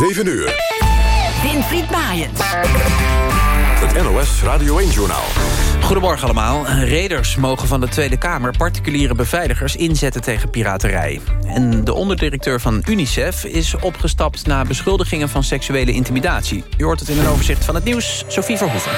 7 uur. Winfried Maaiens. Het NOS Radio 1-journaal. Goedemorgen allemaal. Reders mogen van de Tweede Kamer particuliere beveiligers inzetten tegen piraterij. En de onderdirecteur van UNICEF is opgestapt na beschuldigingen van seksuele intimidatie. U hoort het in een overzicht van het nieuws. Sophie Verhoeven.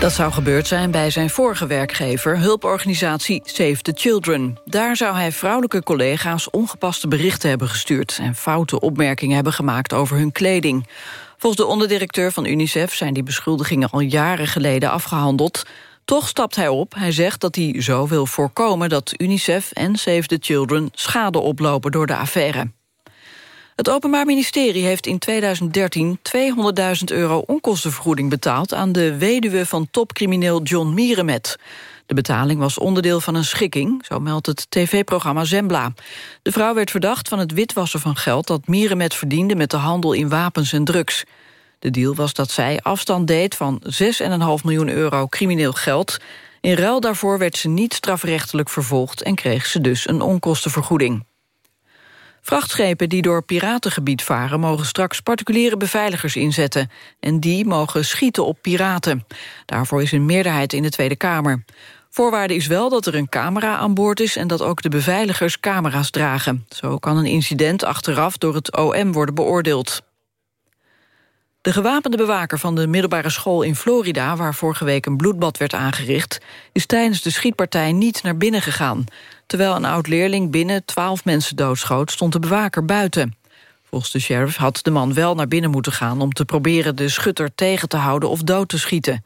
Dat zou gebeurd zijn bij zijn vorige werkgever, hulporganisatie Save the Children. Daar zou hij vrouwelijke collega's ongepaste berichten hebben gestuurd... en foute opmerkingen hebben gemaakt over hun kleding. Volgens de onderdirecteur van UNICEF zijn die beschuldigingen al jaren geleden afgehandeld. Toch stapt hij op. Hij zegt dat hij zo wil voorkomen dat UNICEF en Save the Children schade oplopen door de affaire. Het Openbaar Ministerie heeft in 2013 200.000 euro onkostenvergoeding betaald aan de weduwe van topcrimineel John Mierenmet. De betaling was onderdeel van een schikking, zo meldt het tv-programma Zembla. De vrouw werd verdacht van het witwassen van geld dat Mierenmet verdiende met de handel in wapens en drugs. De deal was dat zij afstand deed van 6,5 miljoen euro crimineel geld. In ruil daarvoor werd ze niet strafrechtelijk vervolgd en kreeg ze dus een onkostenvergoeding. Vrachtschepen die door piratengebied varen... mogen straks particuliere beveiligers inzetten. En die mogen schieten op piraten. Daarvoor is een meerderheid in de Tweede Kamer. Voorwaarde is wel dat er een camera aan boord is... en dat ook de beveiligers camera's dragen. Zo kan een incident achteraf door het OM worden beoordeeld. De gewapende bewaker van de middelbare school in Florida... waar vorige week een bloedbad werd aangericht... is tijdens de schietpartij niet naar binnen gegaan. Terwijl een oud-leerling binnen twaalf mensen doodschoot... stond de bewaker buiten. Volgens de sheriff had de man wel naar binnen moeten gaan... om te proberen de schutter tegen te houden of dood te schieten.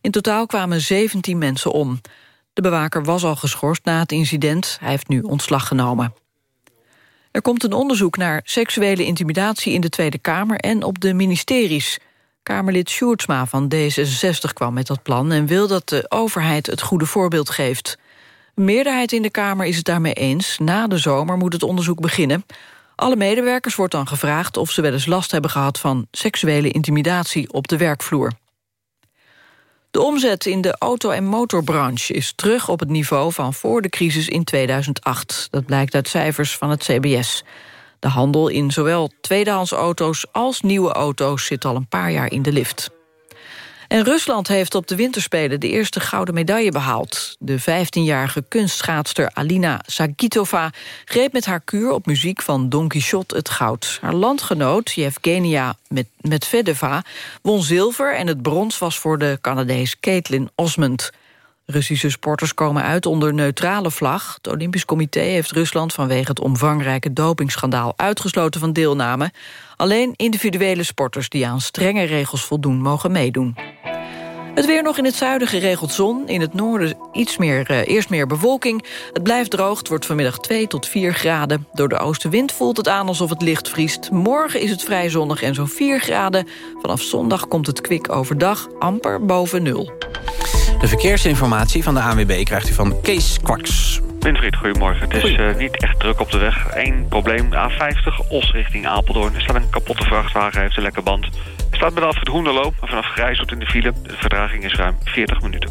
In totaal kwamen 17 mensen om. De bewaker was al geschorst na het incident. Hij heeft nu ontslag genomen. Er komt een onderzoek naar seksuele intimidatie in de Tweede Kamer en op de ministeries. Kamerlid Sjoerdsma van D66 kwam met dat plan en wil dat de overheid het goede voorbeeld geeft. Meerderheid in de Kamer is het daarmee eens. Na de zomer moet het onderzoek beginnen. Alle medewerkers wordt dan gevraagd of ze wel eens last hebben gehad van seksuele intimidatie op de werkvloer. De omzet in de auto- en motorbranche is terug op het niveau van voor de crisis in 2008. Dat blijkt uit cijfers van het CBS. De handel in zowel tweedehands auto's als nieuwe auto's zit al een paar jaar in de lift. En Rusland heeft op de winterspelen de eerste gouden medaille behaald. De 15-jarige kunstschaatster Alina Sagitova greep met haar kuur op muziek van Don Quixote het goud. Haar landgenoot Yevgenia Medvedeva won zilver en het brons was voor de Canadees Caitlin Osmond. Russische sporters komen uit onder neutrale vlag. Het Olympisch Comité heeft Rusland vanwege het omvangrijke dopingschandaal uitgesloten van deelname. Alleen individuele sporters die aan strenge regels voldoen mogen meedoen. Het weer nog in het zuiden geregeld zon. In het noorden iets meer, uh, eerst meer bewolking. Het blijft droog, het wordt vanmiddag 2 tot 4 graden. Door de oostenwind voelt het aan alsof het licht vriest. Morgen is het vrij zonnig en zo'n 4 graden. Vanaf zondag komt het kwik overdag amper boven nul. De verkeersinformatie van de ANWB krijgt u van Kees Kwaks. Winfried, goedemorgen. Het is uh, niet echt druk op de weg. Eén probleem, A50, Os richting Apeldoorn. Er staat een kapotte vrachtwagen, hij heeft een lekke band. Er staat met Alfred Hoenderloop en vanaf Grijshoed in de file. De verdraging is ruim 40 minuten.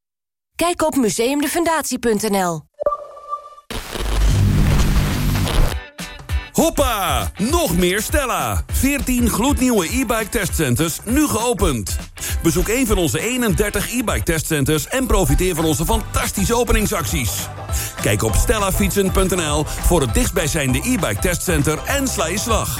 Kijk op museumdefundatie.nl. Hoppa! Nog meer Stella. 14 gloednieuwe e-bike testcenters, nu geopend. Bezoek een van onze 31 e-bike testcenters... en profiteer van onze fantastische openingsacties. Kijk op stellafietsen.nl voor het dichtstbijzijnde e-bike testcenter en sla je slag.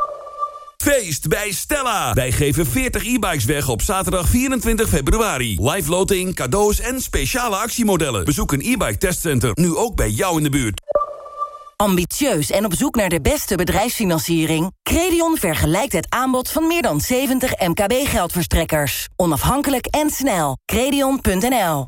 Feest bij Stella. Wij geven 40 e-bikes weg op zaterdag 24 februari. Live loting, cadeaus en speciale actiemodellen. Bezoek een e-bike testcenter, nu ook bij jou in de buurt. Ambitieus en op zoek naar de beste bedrijfsfinanciering? Credion vergelijkt het aanbod van meer dan 70 MKB-geldverstrekkers. Onafhankelijk en snel. Credion.nl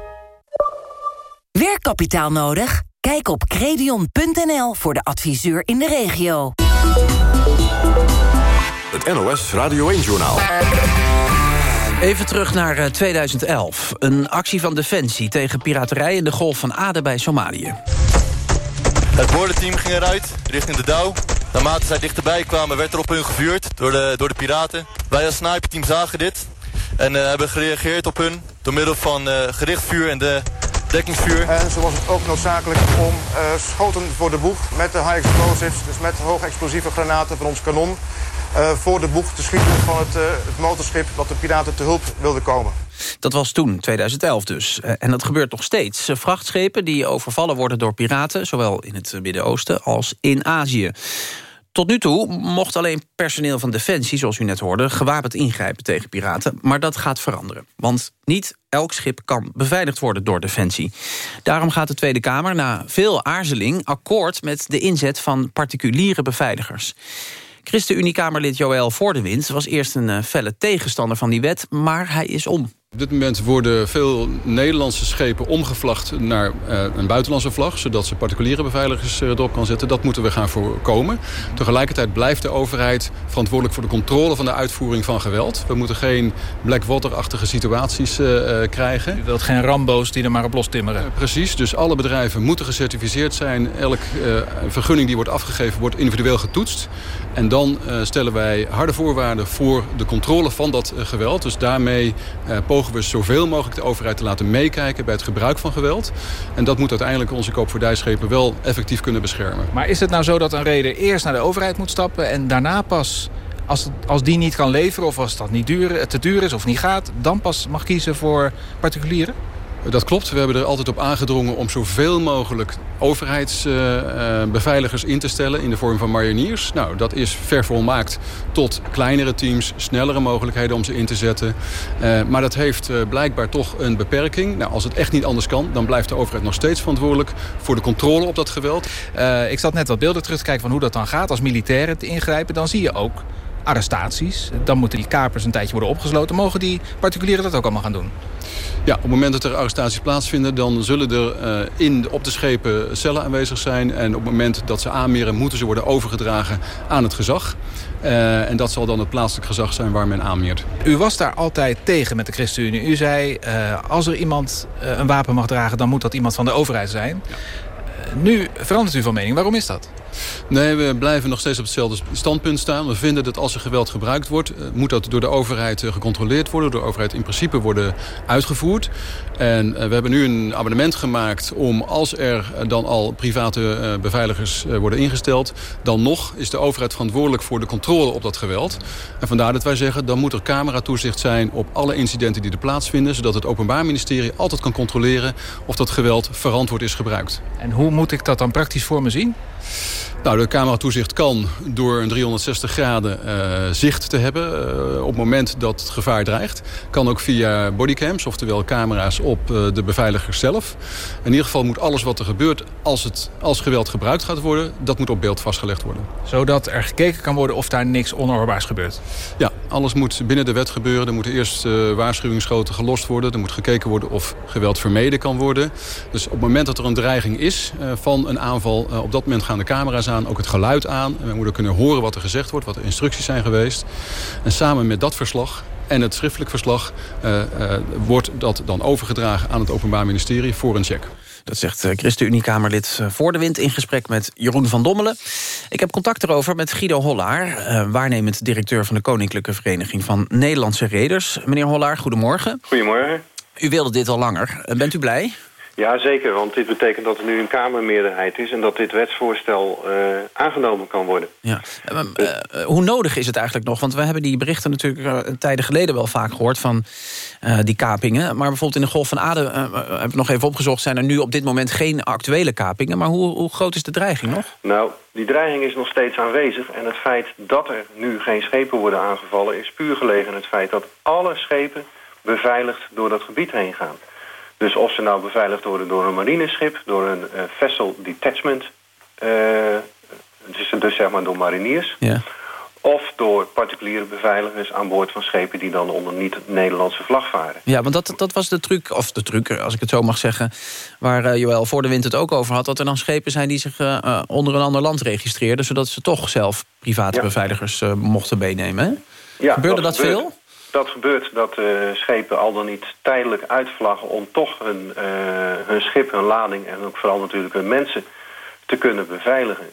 Werkkapitaal nodig? Kijk op credion.nl voor de adviseur in de regio. Het NOS Radio 1-journaal. Even terug naar 2011. Eh, een actie van Defensie tegen piraterij in de Golf van Aden bij Somalië. Het boordenteam ging eruit, richting de Douw. Naarmate zij dichterbij kwamen, werd er op hun gevuurd door de, door de piraten. Wij als sniperteam zagen dit en uh, hebben gereageerd op hun... door middel van uh, gericht vuur en de dekkingsvuur. En zo was het ook noodzakelijk om uh, schoten voor de boeg met de high explosives... dus met hoogexplosieve granaten van ons kanon... Uh, voor de boeg te schieten van het, uh, het motorschip... dat de piraten te hulp wilden komen. Dat was toen, 2011 dus. En dat gebeurt nog steeds. Vrachtschepen die overvallen worden door piraten... zowel in het Midden-Oosten als in Azië. Tot nu toe mocht alleen personeel van Defensie, zoals u net hoorde... gewapend ingrijpen tegen piraten, maar dat gaat veranderen. Want niet elk schip kan beveiligd worden door Defensie. Daarom gaat de Tweede Kamer na veel aarzeling... akkoord met de inzet van particuliere beveiligers. ChristenUnie-Kamerlid Joël Voordewind was eerst een uh, felle tegenstander van die wet... maar hij is om. Op dit moment worden veel Nederlandse schepen omgevlacht naar uh, een buitenlandse vlag... zodat ze particuliere beveiligers uh, erop kan zetten. Dat moeten we gaan voorkomen. Tegelijkertijd blijft de overheid verantwoordelijk voor de controle van de uitvoering van geweld. We moeten geen Blackwater-achtige situaties uh, krijgen. U wilt geen Rambo's die er maar op los timmeren. precies, dus alle bedrijven moeten gecertificeerd zijn. Elke vergunning die wordt afgegeven wordt individueel getoetst. En dan stellen wij harde voorwaarden voor de controle van dat geweld. Dus daarmee pogen we zoveel mogelijk de overheid te laten meekijken bij het gebruik van geweld. En dat moet uiteindelijk onze koopvaardijschepen wel effectief kunnen beschermen. Maar is het nou zo dat een reder eerst naar de overheid moet stappen en daarna pas als, als die niet kan leveren of als dat niet te duur is of niet gaat... dan pas mag kiezen voor particulieren? Dat klopt. We hebben er altijd op aangedrongen om zoveel mogelijk overheidsbeveiligers in te stellen in de vorm van mariniers. Nou, dat is vervolmaakt tot kleinere teams, snellere mogelijkheden om ze in te zetten. Uh, maar dat heeft blijkbaar toch een beperking. Nou, als het echt niet anders kan, dan blijft de overheid nog steeds verantwoordelijk voor de controle op dat geweld. Ik zat net wat beelden terug te kijken van hoe dat dan gaat als militairen te ingrijpen. Dan zie je ook arrestaties. Dan moeten die kapers een tijdje worden opgesloten. Mogen die particulieren dat ook allemaal gaan doen? Ja, op het moment dat er arrestaties plaatsvinden... dan zullen er uh, in, op de schepen cellen aanwezig zijn. En op het moment dat ze aanmeren... moeten ze worden overgedragen aan het gezag. Uh, en dat zal dan het plaatselijk gezag zijn waar men aanmeert. U was daar altijd tegen met de ChristenUnie. U zei, uh, als er iemand een wapen mag dragen... dan moet dat iemand van de overheid zijn. Ja. nu verandert u van mening. Waarom is dat? Nee, we blijven nog steeds op hetzelfde standpunt staan. We vinden dat als er geweld gebruikt wordt... moet dat door de overheid gecontroleerd worden. Door de overheid in principe worden uitgevoerd. En we hebben nu een abonnement gemaakt om als er dan al private beveiligers worden ingesteld... dan nog is de overheid verantwoordelijk voor de controle op dat geweld. En vandaar dat wij zeggen, dan moet er cameratoezicht zijn... op alle incidenten die er plaatsvinden... zodat het Openbaar Ministerie altijd kan controleren... of dat geweld verantwoord is gebruikt. En hoe moet ik dat dan praktisch voor me zien? Nou, de cameratoezicht kan door een 360 graden uh, zicht te hebben uh, op het moment dat het gevaar dreigt. Kan ook via bodycams, oftewel camera's op uh, de beveiligers zelf. In ieder geval moet alles wat er gebeurt als, het, als geweld gebruikt gaat worden, dat moet op beeld vastgelegd worden. Zodat er gekeken kan worden of daar niks onoorbaars gebeurt? Ja, alles moet binnen de wet gebeuren. Er moeten eerst waarschuwingsschoten gelost worden. Er moet gekeken worden of geweld vermeden kan worden. Dus op het moment dat er een dreiging is van een aanval, op dat moment gaan de camera's aan, ook het geluid aan. En we moeten kunnen horen wat er gezegd wordt, wat de instructies zijn geweest. En samen met dat verslag en het schriftelijk verslag wordt dat dan overgedragen aan het Openbaar Ministerie voor een check. Dat zegt ChristenUnie-Kamerlid Voor de Wind in gesprek met Jeroen van Dommelen. Ik heb contact erover met Guido Hollaar, waarnemend directeur van de Koninklijke Vereniging van Nederlandse Reders. Meneer Hollaar, goedemorgen. Goedemorgen. U wilde dit al langer. Bent u blij? Ja, zeker, want dit betekent dat er nu een Kamermeerderheid is... en dat dit wetsvoorstel uh, aangenomen kan worden. Ja. Uh, hoe nodig is het eigenlijk nog? Want we hebben die berichten natuurlijk tijden geleden wel vaak gehoord... van die kapingen. Maar bijvoorbeeld in de Golf van Aden, hebben we nog even opgezocht... zijn er nu op dit moment geen actuele kapingen. Maar hoe, hoe groot is de dreiging nog? Nou, die dreiging is nog steeds aanwezig. En het feit dat er nu geen schepen worden aangevallen... is puur gelegen in het feit dat alle schepen beveiligd door dat gebied heen gaan. Dus of ze nou beveiligd worden door een marineschip, door een uh, vessel detachment, uh, dus, dus zeg maar door mariniers, ja. of door particuliere beveiligers aan boord van schepen die dan onder niet-Nederlandse vlag varen. Ja, want dat, dat was de truc, of de truc, als ik het zo mag zeggen, waar uh, Joël voor de wind het ook over had, dat er dan schepen zijn die zich onder een ander land registreerden, zodat ze toch zelf private ja. beveiligers mochten meenemen. Hè? Ja, Gebeurde dat, dat veel? Dat gebeurt dat uh, schepen al dan niet tijdelijk uitvlaggen... om toch hun, uh, hun schip, hun lading en ook vooral natuurlijk hun mensen te kunnen beveiligen.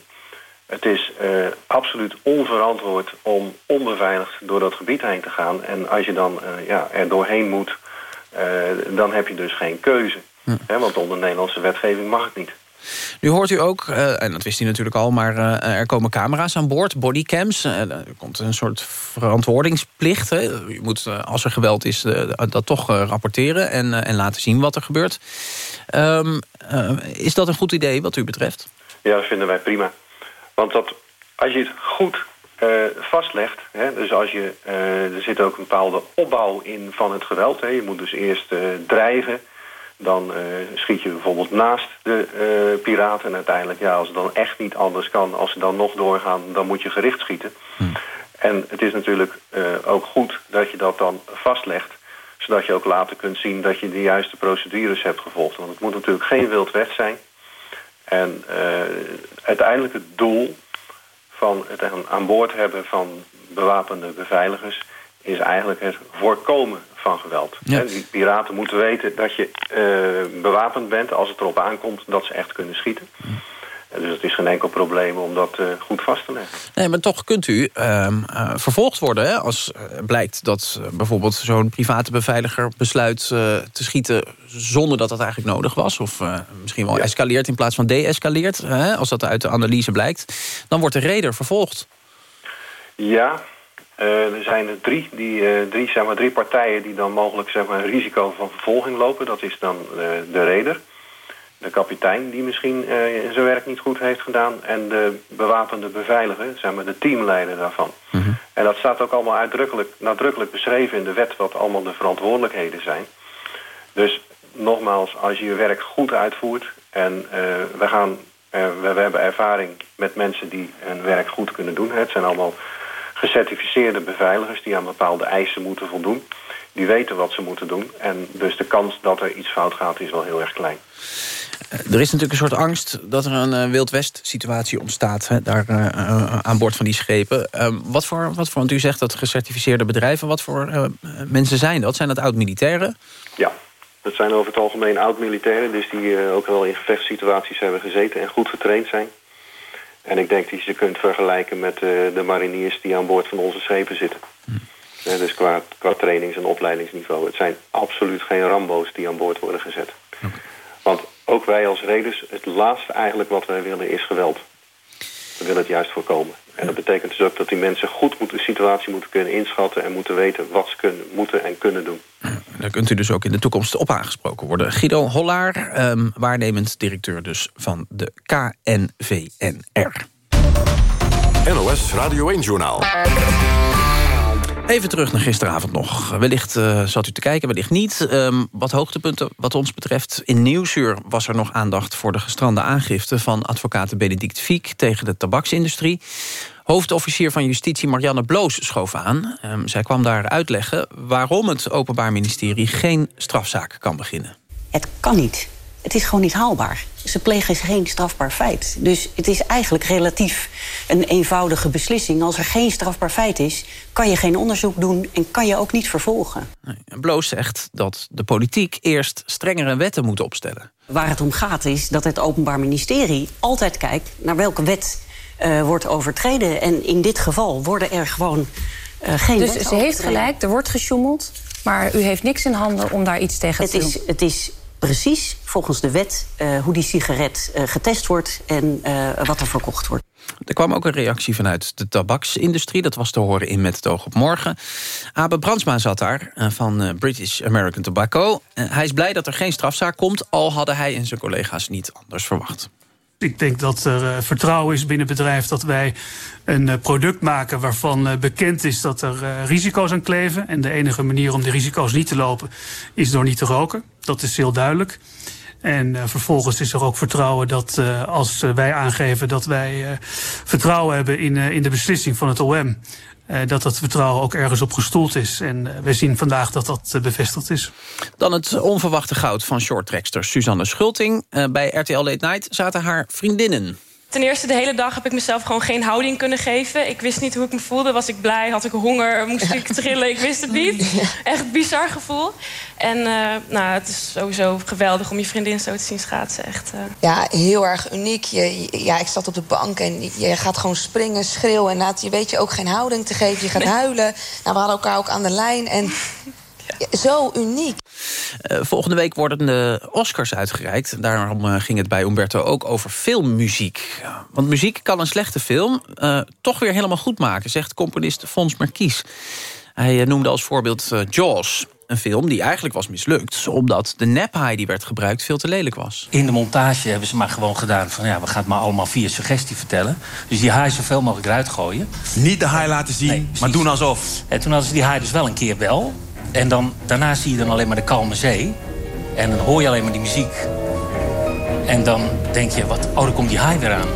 Het is uh, absoluut onverantwoord om onbeveiligd door dat gebied heen te gaan. En als je dan ja, er doorheen moet, dan heb je dus geen keuze. Hm. Hè, want onder Nederlandse wetgeving mag het niet. Nu hoort u ook, uh, en dat wist u natuurlijk al... maar uh, er komen camera's aan boord, bodycams. Uh, er komt een soort verantwoordingsplicht. Hè. Moet, als er geweld is, dat toch rapporteren... En, en laten zien wat er gebeurt. Um, is dat een goed idee wat u betreft? Ja, dat vinden wij prima. Want dat, als je het goed vastlegt... Hè, dus als je, er zit ook een bepaalde opbouw in van het geweld. Hè. Je moet dus eerst drijven... Dan uh, schiet je bijvoorbeeld naast de uh, piraten. En uiteindelijk, ja, als het dan echt niet anders kan... als ze dan nog doorgaan, dan moet je gericht schieten. Hmm. En het is natuurlijk uh, ook goed dat je dat dan vastlegt... zodat je ook later kunt zien dat je de juiste procedures hebt gevolgd. Want het moet natuurlijk geen wild west zijn. En uiteindelijk het doel van het aan boord hebben van bewapende beveiligers... is eigenlijk het voorkomen van geweld. Ja. Die piraten moeten weten dat je uh, bewapend bent als het erop aankomt dat ze echt kunnen schieten. En dus het is geen enkel probleem om dat uh, goed vast te leggen. Nee, maar toch kunt u uh, vervolgd worden hè, als blijkt dat bijvoorbeeld zo'n private beveiliger besluit te schieten zonder dat dat eigenlijk nodig was. Of misschien wel ja. escaleert in plaats van deescaleert. als dat uit de analyse blijkt. Dan wordt de reder vervolgd. Ja, uh, er zijn er drie, die, uh, drie, zeg maar, drie partijen die dan mogelijk zeg maar, een risico van vervolging lopen. Dat is dan uh, de reder, de kapitein die misschien zijn werk niet goed heeft gedaan... en de bewapende beveiliger, zeg maar, de teamleider daarvan. Mm -hmm. En dat staat ook allemaal uitdrukkelijk, nadrukkelijk beschreven in de wet... wat allemaal de verantwoordelijkheden zijn. Dus nogmaals, als je je werk goed uitvoert... en we, gaan, we, we hebben ervaring met mensen die hun werk goed kunnen doen. Het zijn allemaal gecertificeerde beveiligers die aan bepaalde eisen moeten voldoen. Die weten wat ze moeten doen. En dus de kans dat er iets fout gaat is wel heel erg klein. Er is natuurlijk een soort angst dat er een uh, Wild West situatie ontstaat... Hè, daar uh, aan boord van die schepen. Uh, wat, voor, wat voor, want u zegt dat gecertificeerde bedrijven... wat voor mensen zijn dat? Zijn dat oud-militairen? Ja, dat zijn over het algemeen oud-militairen... dus die ook wel in gevechtssituaties hebben gezeten en goed getraind zijn. En ik denk dat je ze kunt vergelijken met uh, de mariniers die aan boord van onze schepen zitten. Hmm. Ja, dus qua, qua trainings- en opleidingsniveau. Het zijn absoluut geen rambo's die aan boord worden gezet. Okay. Want ook wij als reders, het laatste eigenlijk wat wij willen is geweld. We willen het juist voorkomen. En dat betekent dus ook dat die mensen goed moeten, de situatie moeten kunnen inschatten... en moeten weten wat ze kunnen, moeten en kunnen doen. Daar kunt u dus ook in de toekomst op aangesproken worden. Guido Hollaar, um, waarnemend directeur dus van de KNVNR. NOS Radio 1-journaal. Even terug naar gisteravond nog. Wellicht uh, zat u te kijken, wellicht niet. Um, wat hoogtepunten wat ons betreft. In Nieuwsuur was er nog aandacht voor de gestrande aangifte... van advocaat Benedict Fiek tegen de tabaksindustrie. Hoofdofficier van Justitie Marianne Bloos schoof aan. Um, zij kwam daar uitleggen waarom het Openbaar Ministerie... geen strafzaak kan beginnen. Het kan niet. Het is gewoon niet haalbaar. ze plegen geen strafbaar feit. Dus het is eigenlijk relatief een eenvoudige beslissing. Als er geen strafbaar feit is, kan je geen onderzoek doen... en kan je ook niet vervolgen. Bloos zegt dat de politiek eerst strengere wetten moet opstellen. Waar het om gaat is dat het Openbaar Ministerie altijd kijkt... naar welke wet uh, wordt overtreden. En in dit geval worden er gewoon uh, geen Dus ze heeft gelijk, er wordt gesjoemeld... maar u heeft niks in handen om daar iets tegen het te is, doen? Het is precies volgens de wet uh, hoe die sigaret getest wordt... en wat er verkocht wordt. Er kwam ook een reactie vanuit de tabaksindustrie. Dat was te horen in Met het oog op morgen. Abe Brandsma zat daar van British American Tobacco. hij is blij dat er geen strafzaak komt... al hadden hij en zijn collega's niet anders verwacht. Ik denk dat er uh, vertrouwen is binnen het bedrijf dat wij een uh, product maken waarvan uh, bekend is dat er risico's aan kleven. En de enige manier om die risico's niet te lopen is door niet te roken. Dat is heel duidelijk. En vervolgens is er ook vertrouwen dat als wij aangeven dat wij vertrouwen hebben in, in de beslissing van het OM. Uh, dat dat vertrouwen ook ergens op gestoeld is. En uh, we zien vandaag dat dat uh, bevestigd is. Dan het onverwachte goud van shorttrackster Suzanne Schulting. bij RTL Late Night zaten haar vriendinnen. Ten eerste, de hele dag heb ik mezelf gewoon geen houding kunnen geven. Ik wist niet hoe ik me voelde. Was ik blij? Had ik honger? Moest ik trillen? Ik wist het niet. Echt een bizar gevoel. En uh, nou, het is sowieso geweldig om je vriendin zo te zien schaatsen. Echt, uh... Ja, heel erg uniek. Je, ja, ik zat op de bank en je gaat gewoon springen, schreeuwen. En je weet je ook geen houding te geven. Je gaat nee. huilen. Nou, we hadden elkaar ook aan de lijn. En zo uniek. Uh, volgende week worden de Oscars uitgereikt. Daarom uh, ging het bij Umberto ook over filmmuziek. Want muziek kan een slechte film uh, toch weer helemaal goed maken... zegt componist Fons Merkies. Hij noemde als voorbeeld Jaws... Een film die eigenlijk was mislukt... omdat de nep die werd gebruikt veel te lelijk was. In de montage hebben ze maar gewoon gedaan van... ja, we gaan het maar allemaal via suggestie vertellen. Dus die haai zoveel mogelijk eruit gooien. Niet de haai laten zien, nee, maar doen alsof. En toen hadden ze die haai dus wel een keer wel... En dan, daarna zie je dan alleen maar de kalme zee. En dan hoor je alleen maar die muziek. En dan denk je, wat, oh, dan komt die haai weer aan.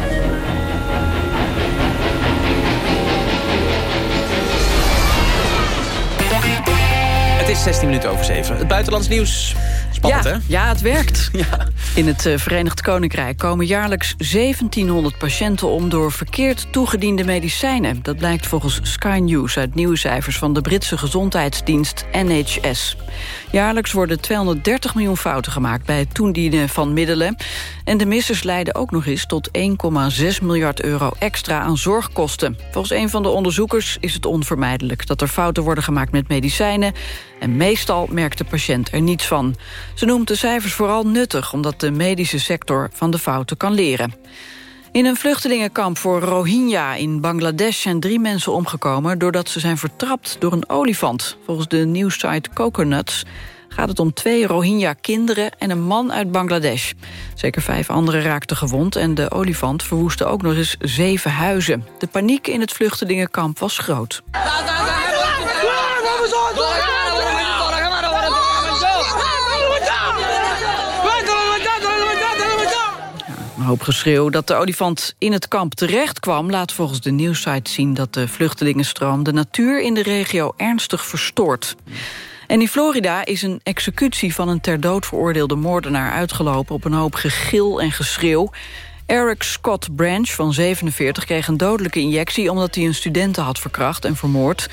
Het is 16 minuten over 7. Het buitenlands nieuws. Spannend, ja, hè? Ja, het werkt. Ja. In het uh, Verenigd Koninkrijk komen jaarlijks 1700 patiënten om... door verkeerd toegediende medicijnen. Dat blijkt volgens Sky News uit nieuwe cijfers... van de Britse gezondheidsdienst NHS. Jaarlijks worden 230 miljoen fouten gemaakt... bij het toedienen van middelen. En de missers leiden ook nog eens tot 1,6 miljard euro extra aan zorgkosten. Volgens een van de onderzoekers is het onvermijdelijk... dat er fouten worden gemaakt met medicijnen... en meestal merkt de patiënt er niets van. Ze noemt de cijfers vooral nuttig... omdat de medische sector van de fouten kan leren. In een vluchtelingenkamp voor Rohingya in Bangladesh zijn drie mensen omgekomen... doordat ze zijn vertrapt door een olifant. Volgens de nieuwssite Coconuts gaat het om twee Rohingya-kinderen en een man uit Bangladesh. Zeker vijf anderen raakten gewond en de olifant verwoestte ook nog eens zeven huizen. De paniek in het vluchtelingenkamp was groot. Hoop geschreeuw dat de olifant in het kamp terecht kwam... laat volgens de nieuwssite zien dat de vluchtelingenstroom... de natuur in de regio ernstig verstoort. En in Florida is een executie van een ter dood veroordeelde moordenaar uitgelopen... op een hoop gegil en geschreeuw. Eric Scott Branch van 47 kreeg een dodelijke injectie... omdat hij een studenten had verkracht en vermoord.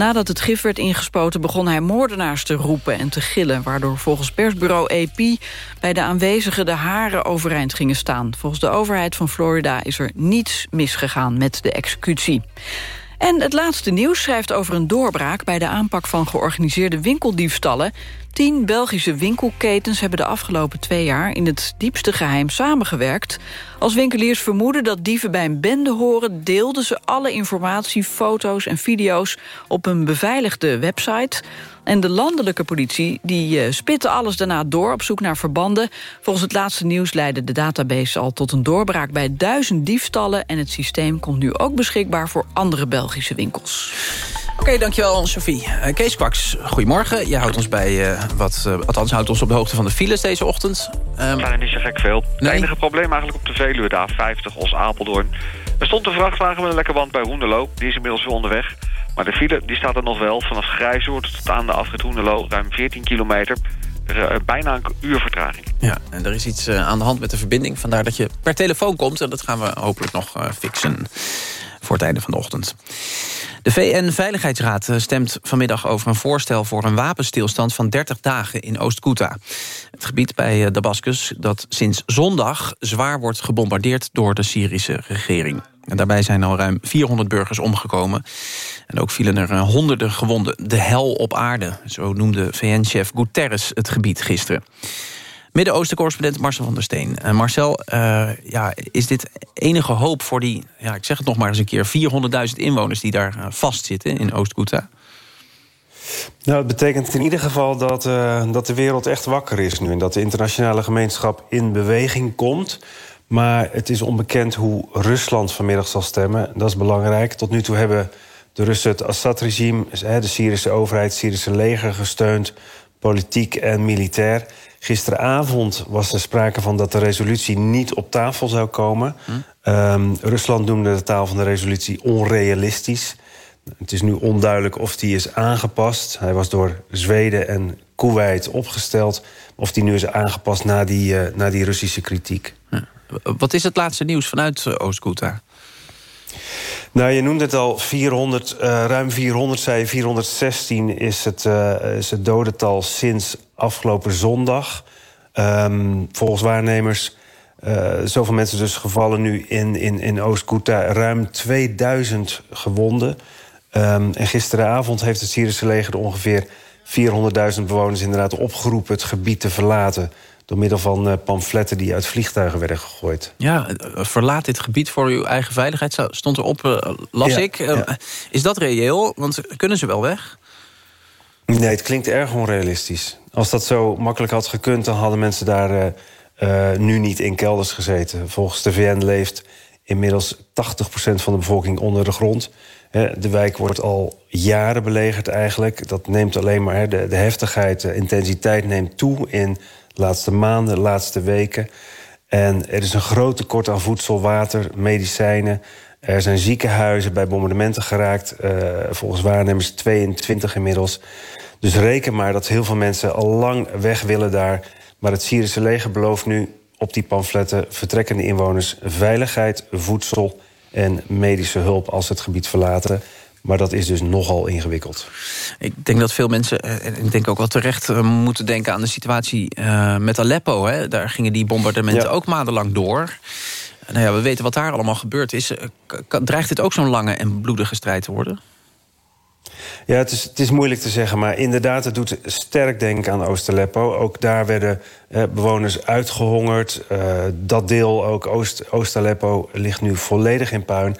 Nadat het gif werd ingespoten begon hij moordenaars te roepen en te gillen... waardoor volgens persbureau AP bij de aanwezigen de haren overeind gingen staan. Volgens de overheid van Florida is er niets misgegaan met de executie. En het laatste nieuws schrijft over een doorbraak... bij de aanpak van georganiseerde winkeldiefstallen. Tien Belgische winkelketens hebben de afgelopen twee jaar... in het diepste geheim samengewerkt. Als winkeliers vermoeden dat dieven bij een bende horen... deelden ze alle informatie, foto's en video's... op een beveiligde website... En de landelijke politie die uh, spitte alles daarna door op zoek naar verbanden. Volgens het laatste nieuws leidde de database al tot een doorbraak bij duizend diefstallen... en het systeem komt nu ook beschikbaar voor andere Belgische winkels. Oké, okay, dankjewel Sophie. Uh, Kees Kwaks, goedemorgen. Je houdt ons bij uh, wat, uh, althans houdt ons op de hoogte van de files deze ochtend. Um, ja, niet zo gek veel. Nee. Het enige probleem eigenlijk op de Veluwe, de A50 Os-Apeldoorn. Er stond een vrachtwagen met een lekker band bij Hoenderloo. Die is inmiddels weer onderweg. Maar de file die staat er nog wel vanaf Grijzoord tot aan de afrit Hoenderloo. Ruim 14 kilometer. eh, bijna een uur vertraging. Ja, en er is iets eh, aan de hand met de verbinding. Vandaar dat je per telefoon komt. En dat gaan we hopelijk nog fixen voor het einde van de ochtend. De VN-veiligheidsraad stemt vanmiddag over een voorstel... voor een wapenstilstand van 30 dagen in Oost-Ghouta. Het gebied bij Damascus dat sinds zondag zwaar wordt gebombardeerd... door de Syrische regering. En daarbij zijn al ruim 400 burgers omgekomen. En ook vielen er honderden gewonden. De hel op aarde, zo noemde VN-chef Guterres het gebied gisteren. Midden-Oosten-correspondent Marcel van der Steen. Uh, Marcel, uh, ja, is dit enige hoop voor die, ja, ik zeg het nog maar eens een keer... 400.000 inwoners die daar uh, vastzitten in Oost-Ghouta? Nou, het betekent in ieder geval dat, dat de wereld echt wakker is nu... en dat de internationale gemeenschap in beweging komt... Maar het is onbekend hoe Rusland vanmiddag zal stemmen. Dat is belangrijk. Tot nu toe hebben de Russen het Assad-regime... de Syrische overheid, het Syrische leger gesteund... politiek en militair. Gisteravond was er sprake van dat de resolutie niet op tafel zou komen. Hm. Um, Rusland noemde de taal van de resolutie onrealistisch. Het is nu onduidelijk of die is aangepast. Hij was door Zweden en Kuwait opgesteld. Of die nu is aangepast na die, uh, na die Russische kritiek. Ja. Wat is het laatste nieuws vanuit uh, Oost-Ghouta? Nou, je noemde het al, 400, uh, ruim 400, zei 416 is het, uh, is het dodental sinds afgelopen zondag. Um, volgens waarnemers uh, zoveel mensen dus gevallen nu in, in, in Oost-Ghouta. Ruim 2000 gewonden. Um, en gisteravond heeft het Syrische leger ongeveer 400.000 bewoners inderdaad opgeroepen het gebied te verlaten door middel van uh, pamfletten die uit vliegtuigen werden gegooid. Ja, verlaat dit gebied voor uw eigen veiligheid, stond erop, uh, las ja, ik. Ja. Is dat reëel? Want kunnen ze wel weg? Nee, het klinkt erg onrealistisch. Als dat zo makkelijk had gekund, dan hadden mensen daar nu niet in kelders gezeten. Volgens de VN leeft inmiddels 80% van de bevolking onder de grond. De wijk wordt al jaren belegerd eigenlijk. Dat neemt alleen maar, de, de heftigheid, de intensiteit neemt toe in de laatste maanden, de laatste weken. En er is een groot tekort aan voedsel, water, medicijnen. Er zijn ziekenhuizen bij bombardementen geraakt. Uh, volgens waarnemers 22 inmiddels. Dus reken maar dat heel veel mensen al lang weg willen daar. Maar het Syrische leger belooft nu op die pamfletten... vertrekkende inwoners veiligheid, voedsel en medische hulp als ze het gebied verlaten. Maar dat is dus nogal ingewikkeld. Ik denk dat veel mensen, en ik denk ook wel terecht... moeten denken aan de situatie uh, met Aleppo. Hè. Daar gingen die bombardementen ja. ook maandenlang door. Nou ja, we weten wat daar allemaal gebeurd is. Dreigt dit ook zo'n lange en bloedige strijd te worden? Ja, het is, het is moeilijk te zeggen, maar inderdaad, het doet sterk denken aan Oost-Aleppo. Ook daar werden eh, bewoners uitgehongerd. Uh, dat deel, ook Oost-Aleppo, Oost ligt nu volledig in puin.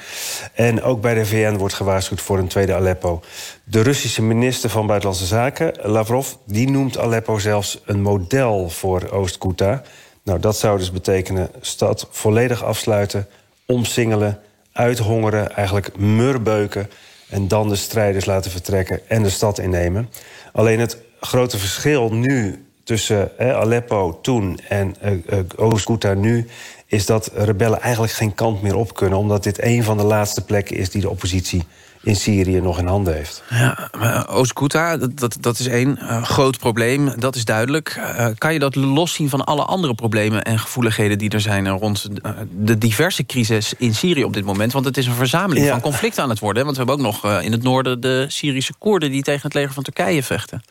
En ook bij de VN wordt gewaarschuwd voor een tweede Aleppo. De Russische minister van Buitenlandse Zaken, Lavrov... die noemt Aleppo zelfs een model voor Oost-Ghouta. Nou, dat zou dus betekenen stad volledig afsluiten, omsingelen, uithongeren, eigenlijk murbeuken en dan de strijders laten vertrekken en de stad innemen. Alleen het grote verschil nu tussen eh, Aleppo toen en uh, uh, Oost-Ghouta nu... is dat rebellen eigenlijk geen kant meer op kunnen... omdat dit een van de laatste plekken is die de oppositie in Syrië nog in handen heeft. Ja, Oost-Ghouta, dat, dat, dat is één uh, groot probleem, dat is duidelijk. Uh, kan je dat loszien van alle andere problemen en gevoeligheden... die er zijn rond uh, de diverse crisis in Syrië op dit moment? Want het is een verzameling ja. van conflicten aan het worden. Want we hebben ook nog in het noorden de Syrische Koerden... die tegen het leger van Turkije vechten.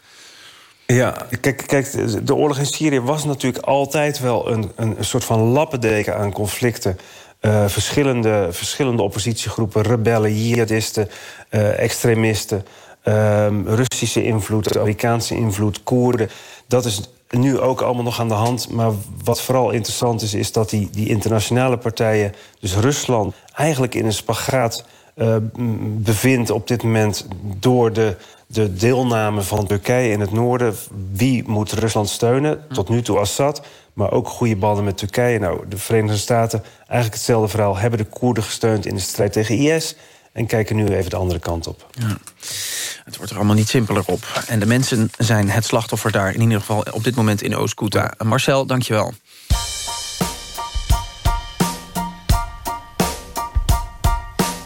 Ja, kijk, kijk, de oorlog in Syrië was natuurlijk altijd wel een, een soort van lappendeken aan conflicten. Uh, verschillende, verschillende oppositiegroepen, rebellen, jihadisten, uh, extremisten, uh, Russische invloed, Amerikaanse invloed, Koerden. Dat is nu ook allemaal nog aan de hand. Maar wat vooral interessant is, is dat die, die internationale partijen, dus Rusland, eigenlijk in een spagaat uh, bevindt op dit moment door de, de deelname van Turkije in het noorden. Wie moet Rusland steunen? Tot nu toe Assad maar ook goede banden met Turkije. Nou, de Verenigde Staten, eigenlijk hetzelfde verhaal... hebben de Koerden gesteund in de strijd tegen IS... en kijken nu even de andere kant op. Ja. Het wordt er allemaal niet simpeler op. En de mensen zijn het slachtoffer daar, in ieder geval op dit moment in Oost-Ghouta. Marcel, dankjewel.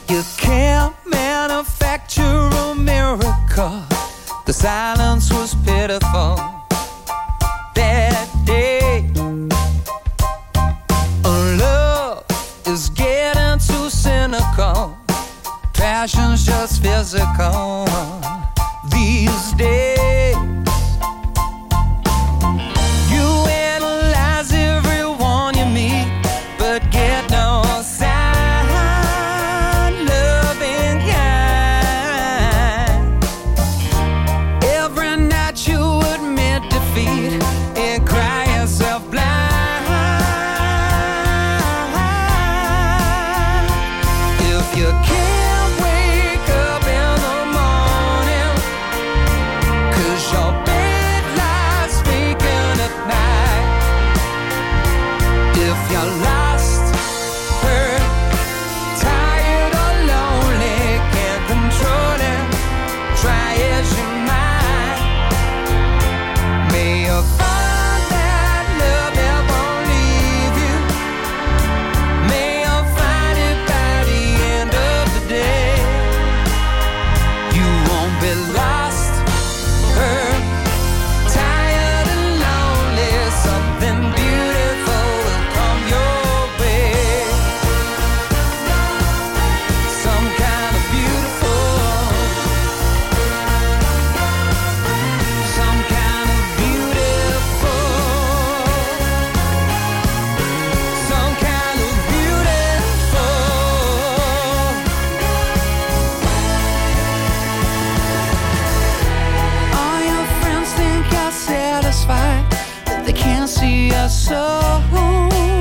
You can't manufacture a miracle. The silence call. can see us so.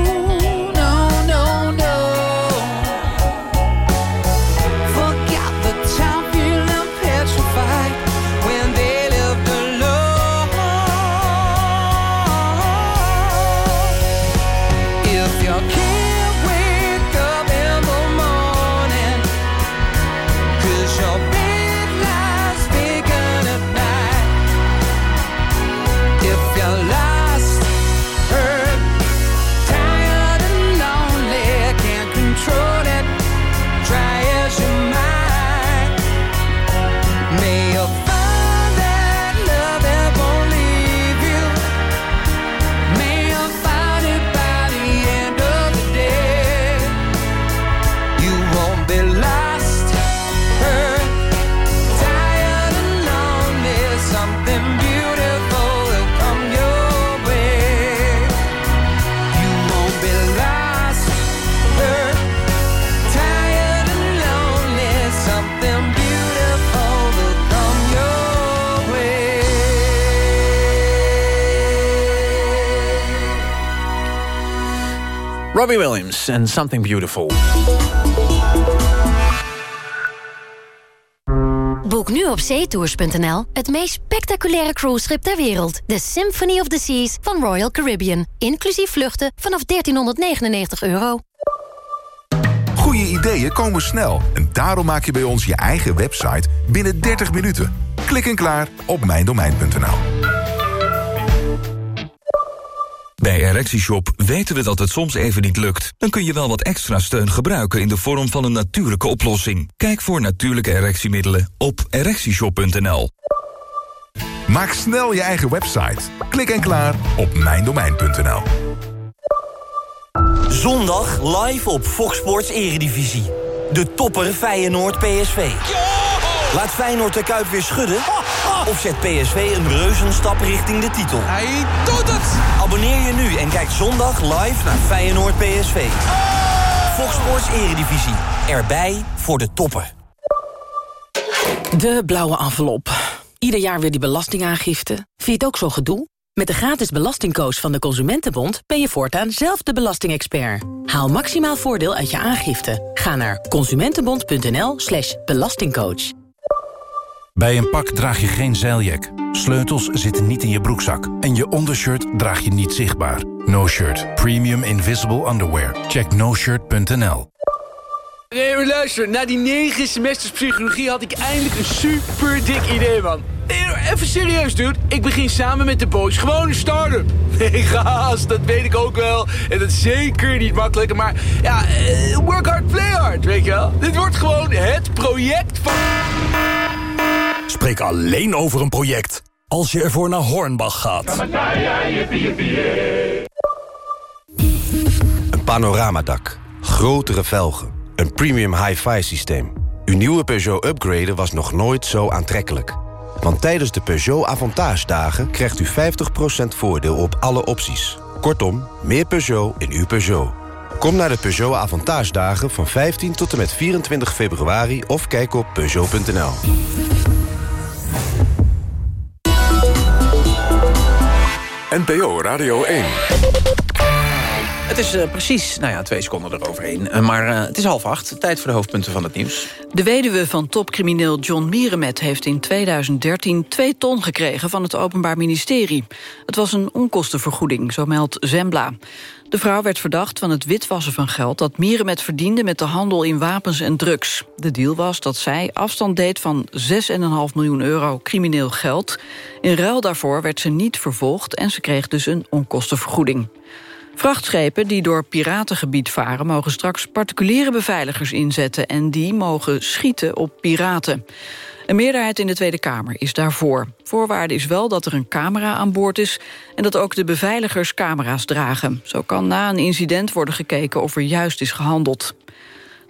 Robbie Williams en Something Beautiful. Boek nu op zeetours.nl het meest spectaculaire cruiseschip ter wereld. De Symphony of the Seas van Royal Caribbean. Inclusief vluchten vanaf 1399 euro. Goede ideeën komen snel en daarom maak je bij ons je eigen website binnen 30 minuten. Klik en klaar op mijndomein.nl. Bij ErectieShop weten we dat het soms even niet lukt. Dan kun je wel wat extra steun gebruiken in de vorm van een natuurlijke oplossing. Kijk voor natuurlijke erectiemiddelen op ErectieShop.nl. Maak snel je eigen website. Klik en klaar op mijndomein.nl. Zondag live op Fox Sports Eredivisie. De topper Feyenoord PSV. Laat Feyenoord de Kuip weer schudden? Of zet PSV een reuzenstap richting de titel? Hij doet het! Abonneer je nu en kijk zondag live naar Feyenoord PSV. Fox Sports Eredivisie. Erbij voor de topper. De blauwe envelop. Ieder jaar weer die belastingaangifte. Vind je het ook zo gedoe? Met de gratis belastingcoach van de Consumentenbond... ben je voortaan zelf de belastingexpert. Haal maximaal voordeel uit je aangifte. Ga naar consumentenbond.nl slash belastingcoach. Bij een pak draag je geen zeiljak. Sleutels zitten niet in je broekzak. En je ondershirt draag je niet zichtbaar. No Shirt. Premium Invisible Underwear. Check noshirt.nl Nee, luister. Na die negen semesters psychologie had ik eindelijk een super dik idee, man. Nee, nou, even serieus, dude. Ik begin samen met de boys gewoon een start-up. Nee, gast, dat weet ik ook wel. En dat is zeker niet makkelijk. Maar ja, eh, work hard, play hard, weet je wel. Dit wordt gewoon het project van... Spreek alleen over een project als je ervoor naar Hornbach gaat. Een panoramadak, grotere velgen, een premium hi-fi systeem. Uw nieuwe Peugeot upgraden was nog nooit zo aantrekkelijk. Want tijdens de Peugeot Avantage dagen krijgt u 50% voordeel op alle opties. Kortom, meer Peugeot in uw Peugeot. Kom naar de Peugeot Avantage dagen van 15 tot en met 24 februari... of kijk op Peugeot.nl. NPO Radio 1. Het is eh, precies, nou ja, twee seconden eroverheen. Uh, maar uh, het is half acht, tijd voor de hoofdpunten van het nieuws. De weduwe van topcrimineel John Mierenmet heeft in 2013 twee ton gekregen van het Openbaar Ministerie. Het was een onkostenvergoeding, zo meldt Zembla. De vrouw werd verdacht van het witwassen van geld dat Mierenmet verdiende met de handel in wapens en drugs. De deal was dat zij afstand deed van 6,5 miljoen euro crimineel geld. In ruil daarvoor werd ze niet vervolgd en ze kreeg dus een onkostenvergoeding. Vrachtschepen die door piratengebied varen... mogen straks particuliere beveiligers inzetten... en die mogen schieten op piraten. Een meerderheid in de Tweede Kamer is daarvoor. Voorwaarde is wel dat er een camera aan boord is... en dat ook de beveiligers camera's dragen. Zo kan na een incident worden gekeken of er juist is gehandeld.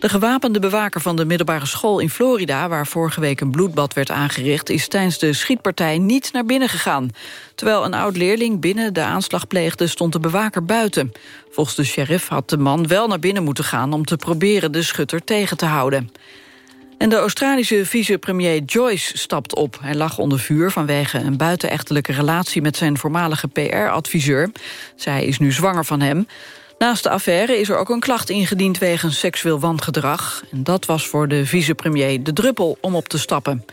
De gewapende bewaker van de middelbare school in Florida... waar vorige week een bloedbad werd aangericht... is tijdens de schietpartij niet naar binnen gegaan. Terwijl een oud-leerling binnen de aanslag pleegde... stond de bewaker buiten. Volgens de sheriff had de man wel naar binnen moeten gaan... om te proberen de schutter tegen te houden. En de Australische vicepremier Joyce stapt op. Hij lag onder vuur vanwege een buitenechtelijke relatie... met zijn voormalige PR-adviseur. Zij is nu zwanger van hem... Naast de affaire is er ook een klacht ingediend wegens seksueel wangedrag. En dat was voor de vicepremier de druppel om op te stappen.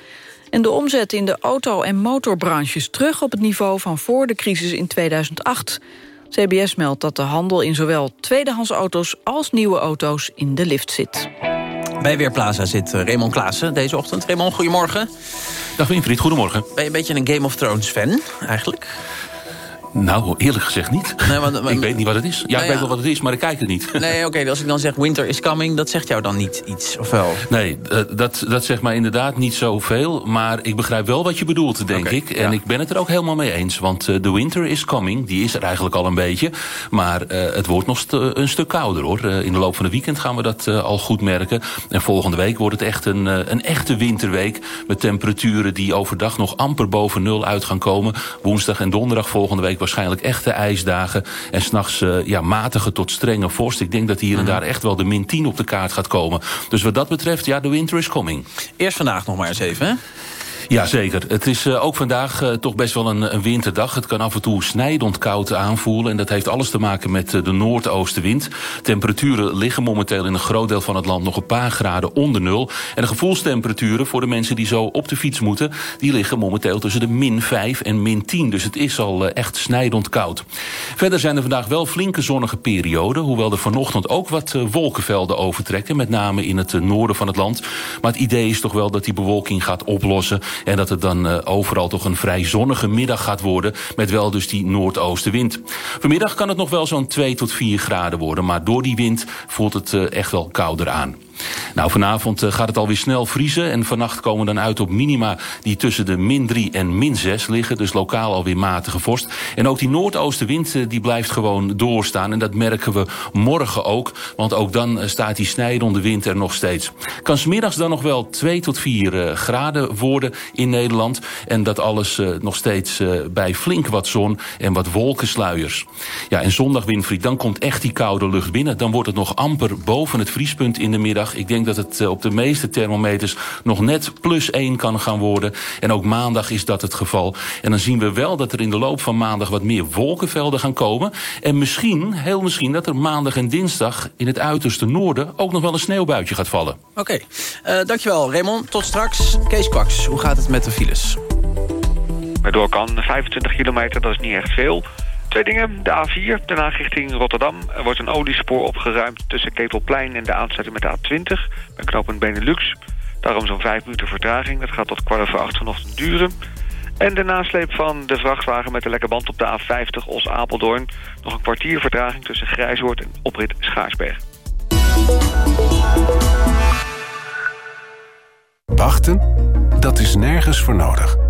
En de omzet in de auto- en motorbranches terug op het niveau van voor de crisis in 2008. CBS meldt dat de handel in zowel tweedehands auto's als nieuwe auto's in de lift zit. Bij Weerplaza zit eh, Raymond Klaassen deze ochtend. Raymond, goedemorgen. Dag Winfried, goedemorgen. Ben je een beetje een Game of Thrones fan eigenlijk? Nou, eerlijk gezegd niet. Nee, want, want, ik weet niet wat het is. Ja, Nou ik weet ja. wel wat het is, maar ik kijk het niet. Nee, oké, als ik dan zeg winter is coming, dat zegt jou dan niet iets, of wel? Nee, eh, dat, dat zegt mij inderdaad niet zoveel. Maar ik begrijp wel wat je bedoelt, denk ik. En ja. ik ben het er ook helemaal mee eens. Want eh, de winter is coming, die is er eigenlijk al een beetje. Maar eh, het wordt nog st- een stuk kouder, hoor. In de loop van het weekend gaan we dat al goed merken. En volgende week wordt het echt een, een echte winterweek... met temperaturen die overdag nog amper boven nul uit gaan komen. Woensdag en donderdag volgende week waarschijnlijk echte ijsdagen. En s'nachts uh, ja, matige tot strenge vorst. Ik denk dat hier en daar echt wel de min 10 op de kaart gaat komen. Dus wat dat betreft, ja, de winter is coming. Eerst vandaag nog maar eens even, hè? Ja, zeker. Het is uh, ook vandaag uh, toch best wel een, een, winterdag. Het kan af en toe snijdend koud aanvoelen. En dat heeft alles te maken met uh, de noordoostenwind. Temperaturen liggen momenteel in een groot deel van het land nog een paar graden onder nul. En de gevoelstemperaturen voor de mensen die zo op de fiets moeten... die liggen momenteel tussen de min 5 en min 10. Dus het is al echt snijdend koud. Verder zijn er vandaag wel flinke zonnige perioden. Hoewel er vanochtend ook wat wolkenvelden overtrekken. Met name in het noorden van het land. Maar het idee is toch wel dat die bewolking gaat oplossen... En dat het dan uh, overal toch een vrij zonnige middag gaat worden. Met wel dus die noordoostenwind. Vanmiddag kan het nog wel zo'n 2 tot 4 graden worden. Maar door die wind voelt het uh, echt wel kouder aan. Nou, vanavond uh, gaat het alweer snel vriezen. En vannacht komen we dan uit op minima die tussen de min 3 en min 6 liggen. Dus lokaal alweer matige vorst. En ook die noordoostenwind uh, die blijft gewoon doorstaan. En dat merken we morgen ook. Want ook dan uh, staat die snijdende wind er nog steeds. Kan smiddags dan nog wel 2 tot 4 graden worden in Nederland. En dat alles nog steeds bij flink wat zon en wat wolkensluiers. Ja, en zondag, Winfried, dan komt echt die koude lucht binnen. Dan wordt het nog amper boven het vriespunt in de middag. Ik denk dat het op de meeste thermometers nog net plus 1 kan gaan worden. En ook maandag is dat het geval. En dan zien we wel dat er in de loop van maandag wat meer wolkenvelden gaan komen. En misschien, heel misschien, dat er maandag en dinsdag in het uiterste noorden ook nog wel een sneeuwbuitje gaat vallen. Oké, okay. uh, dankjewel Raymond. Tot straks. Kees Kwaks, hoe gaat het met de files? Bij Doorkan 25 kilometer, dat is niet echt veel. Twee dingen. De A4, daarna richting Rotterdam. Er wordt een oliespoor opgeruimd tussen Ketelplein en de aansluiting met de A20. Bij knooppunt Benelux. Daarom zo'n vijf minuten vertraging. Dat gaat tot kwart over acht vanochtend duren. En de nasleep van de vrachtwagen met de lekke band op de A50 Os-Apeldoorn. Nog een kwartier vertraging tussen Grijshoort en oprit Schaarsberg. Wachten? Dat is nergens voor nodig.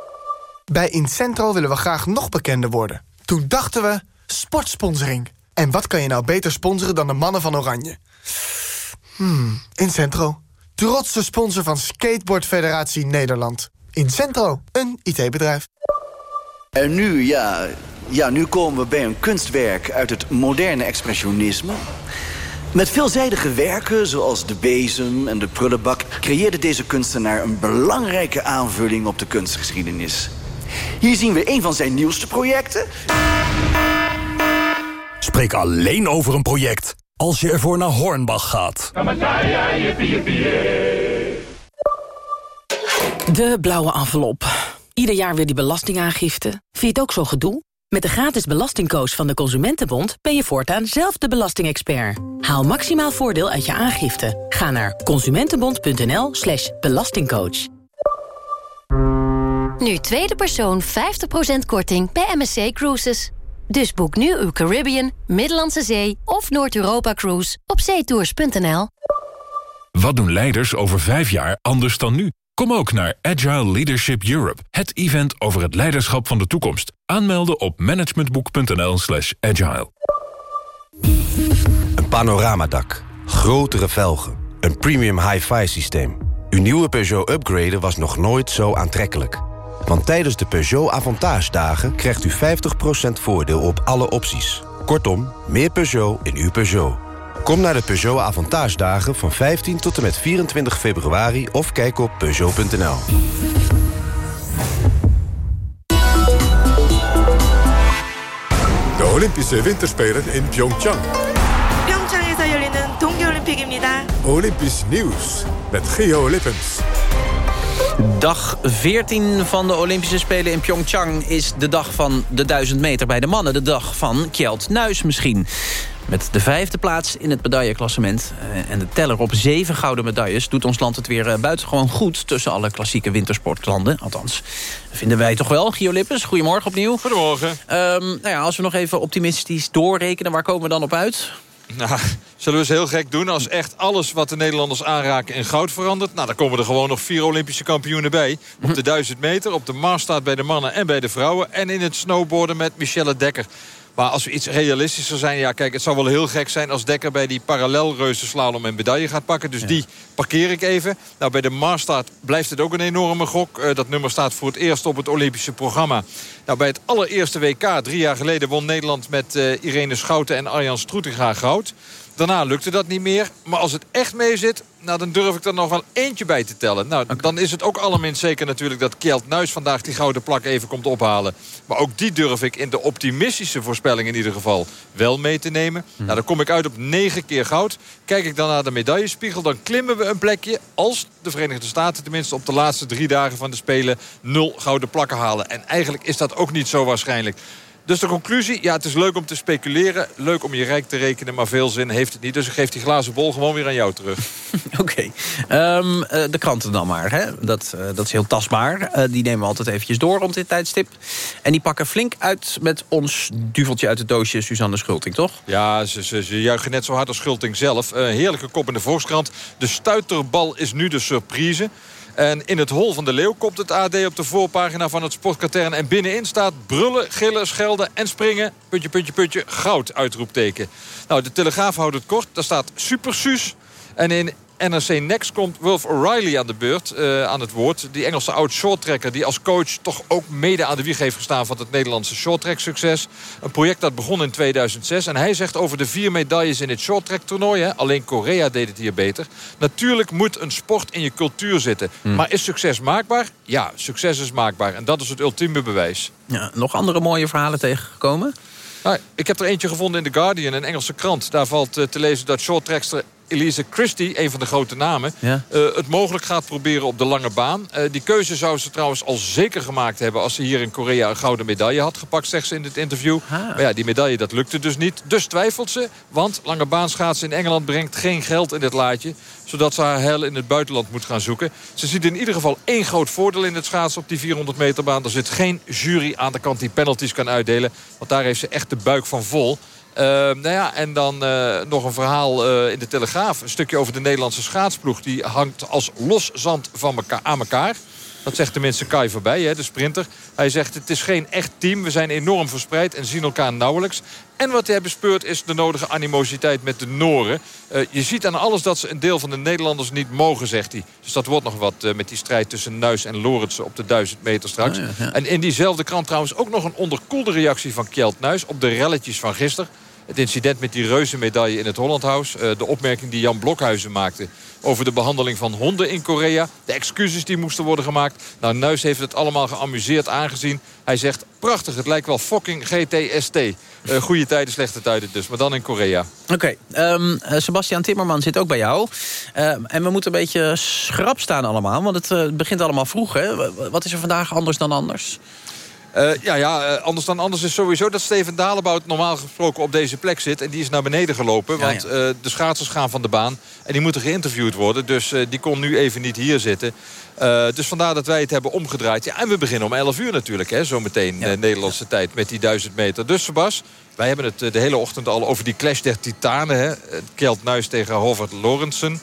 Bij Incentro willen we graag nog bekender worden. Toen dachten we, sportsponsoring. En wat kan je nou beter sponsoren dan de mannen van Oranje? Hmm, Incentro. Trotse sponsor van Skateboard Federatie Nederland. Incentro, een IT-bedrijf. En nu, ja, ja, nu komen we bij een kunstwerk uit het moderne expressionisme. Met veelzijdige werken, zoals de bezem en de prullenbak... creëerde deze kunstenaar een belangrijke aanvulling op de kunstgeschiedenis. Hier zien we een van zijn nieuwste projecten. Spreek alleen over een project als je ervoor naar Hornbach gaat. De blauwe envelop. Ieder jaar weer die belastingaangifte. Vind je het ook zo gedoe? Met de gratis belastingcoach van de Consumentenbond... ben je voortaan zelf de belastingexpert. Haal maximaal voordeel uit je aangifte. Ga naar consumentenbond.nl slash belastingcoach. Nu tweede persoon 50% korting bij MSC Cruises. Dus boek nu uw Caribbean, Middellandse Zee of Noord-Europa Cruise op zeetours.nl. Wat doen leiders over vijf jaar anders dan nu? Kom ook naar Agile Leadership Europe, het event over het leiderschap van de toekomst. Aanmelden op managementboek.nl slash agile. Een panoramadak, grotere velgen, een premium hi-fi systeem. Uw nieuwe Peugeot upgraden was nog nooit zo aantrekkelijk. Want tijdens de Peugeot Avantage dagen krijgt u 50% voordeel op alle opties. Kortom, meer Peugeot in uw Peugeot. Kom naar de Peugeot Avantage dagen van 15 tot en met 24 februari... of kijk op Peugeot.nl. De Olympische Winterspelen in Pyeongchang. 평창에서 열리는 동계올림픽입니다. Olympisch nieuws met Geo Lippens. Dag 14 van de Olympische Spelen in Pyeongchang... is de dag van de 1000 meter bij de mannen. De dag van Kjeld Nuis misschien. Met de vijfde plaats in het medailleklassement... eh, en de teller op zeven gouden medailles... doet ons land het weer eh, buitengewoon goed... tussen alle klassieke wintersportlanden. Althans, vinden wij toch wel. Gio Lippens, goedemorgen opnieuw. Goedemorgen. Ehm, nou ja, als we nog even optimistisch doorrekenen... waar komen we dan op uit? Nou, zullen we eens heel gek doen als echt alles wat de Nederlanders aanraken in goud verandert? Nou, dan komen er gewoon nog vier Olympische kampioenen bij. Op de 1000 meter, op de Marsstaat bij de mannen en bij de vrouwen. En in het snowboarden met Michelle Dekker. Maar als we iets realistischer zijn... ja, kijk, het zou wel heel gek zijn als Dekker bij die parallelreuzenslalom een medaille gaat pakken. Dus die parkeer ik even. Nou, bij de Marsstart blijft het ook een enorme gok. Eh, dat nummer staat voor het eerst op het Olympische programma. Nou, bij het allereerste WK, drie jaar geleden, won Nederland met eh, Irene Schouten en Arjan Stroetinga goud. Daarna lukte dat niet meer. Maar als het echt mee zit, nou, dan durf ik er nog wel eentje bij te tellen. Nou, dan is het ook allerminst zeker natuurlijk dat Kjeld Nuis vandaag die gouden plak even komt ophalen. Maar ook die durf ik in de optimistische voorspelling in ieder geval wel mee te nemen. Nou, dan kom ik uit op negen keer goud. Kijk ik dan naar de medaillespiegel, dan klimmen we een plekje... als de Verenigde Staten tenminste op de laatste drie dagen van de Spelen... nul gouden plakken halen. En eigenlijk is dat ook niet zo waarschijnlijk. Dus de conclusie, ja, het is leuk om te speculeren. Leuk om je rijk te rekenen, maar veel zin heeft het niet. Dus ik geef die glazen bol gewoon weer aan jou terug. Oké. Ehm, eh, de kranten dan maar. Hè? Dat, eh, dat is heel tastbaar. Eh, die nemen we altijd eventjes door rond dit tijdstip. En die pakken flink uit met ons duveltje uit het doosje Suzanne Schulting, toch? Ja, ze, ze, ze juichen net zo hard als Schulting zelf. Heerlijke kop in de Volkskrant. De stuiterbal is nu de surprise. En in het hol van de leeuw komt het AD op de voorpagina van het sportkatern. En binnenin staat brullen, gillen, schelden en springen. Puntje, puntje, puntje, goud, uitroepteken. Nou, de Telegraaf houdt het kort. Daar staat Super Suus. En in NRC Next komt Wolf O'Reilly aan de beurt, eh, aan het woord. Die Engelse oud-shorttrekker die als coach toch ook mede aan de wieg heeft gestaan... van het Nederlandse shorttrack succes. Een project dat begon in 2006. En hij zegt over de vier medailles in het shorttrack toernooi... Hè, alleen Korea deed het hier beter. Natuurlijk moet een sport in je cultuur zitten. Maar is succes maakbaar? Ja, succes is maakbaar. En dat is het ultieme bewijs. Ja, nog andere mooie verhalen tegengekomen? Nou, ik heb er eentje gevonden in The Guardian, een Engelse krant. Daar valt eh, te lezen dat shorttrackster Elise Christie, een van de grote namen... Ja. eh, het mogelijk gaat proberen op de lange baan. Eh, die keuze zou ze trouwens al zeker gemaakt hebben... als ze hier in Korea een gouden medaille had gepakt, zegt ze in het interview. Maar ja, die medaille dat lukte dus niet. Dus twijfelt ze, want lange baanschaatsen in Engeland brengt geen geld in dit laadje zodat ze haar heil in het buitenland moet gaan zoeken. Ze ziet in ieder geval één groot voordeel in het schaatsen op die 400 meter baan. Er zit geen jury aan de kant die penalties kan uitdelen. Want daar heeft ze echt de buik van vol. Uh, nou ja, en dan uh, nog een verhaal uh, in de Telegraaf. Een stukje over de Nederlandse schaatsploeg. Die hangt als los zand van elkaar, aan elkaar. Dat zegt tenminste Kai voorbij, hè, de sprinter. Hij zegt het is geen echt team. We zijn enorm verspreid en zien elkaar nauwelijks. En wat hij bespeurt is de nodige animositeit met de Noren. Uh, je ziet aan alles dat ze een deel van de Nederlanders niet mogen, zegt hij. Dus dat wordt nog wat uh, met die strijd tussen Nuis en Lorentzen op de 1000 meter straks. Oh ja, ja. En in diezelfde krant trouwens ook nog een onderkoelde reactie van Kjeld Nuis... op de relletjes van gisteren. Het incident met die reuzenmedaille in het Hollandhuis. Uh, de opmerking die Jan Blokhuizen maakte over de behandeling van honden in Korea. De excuses die moesten worden gemaakt. Nou, Nuis heeft het allemaal geamuseerd aangezien. Hij zegt, prachtig, het lijkt wel fucking GTST. Uh, goede tijden, slechte tijden dus, maar dan in Korea. Oké, okay, um, uh, Sebastian Timmerman zit ook bij jou. Uh, en we moeten een beetje schrap staan allemaal, want het uh, begint allemaal vroeg. Hè? Wat is er vandaag anders dan anders? Uh, ja, ja uh, anders dan anders is sowieso dat Steven Dalebout normaal gesproken op deze plek zit. En die is naar beneden gelopen, Ja, want ja. uh, de schaatsers gaan van de baan. En die moeten geïnterviewd worden, dus die kon nu even niet hier zitten. dus vandaar dat wij het hebben omgedraaid. Ja, en we beginnen om 11 uur natuurlijk, hè, zometeen ja. Nederlandse tijd met die 1000 meter. Dus Sebas, wij hebben het de hele ochtend al over die clash der titanen. Hè. Kjeld Nuis tegen Hovert Lorentzen.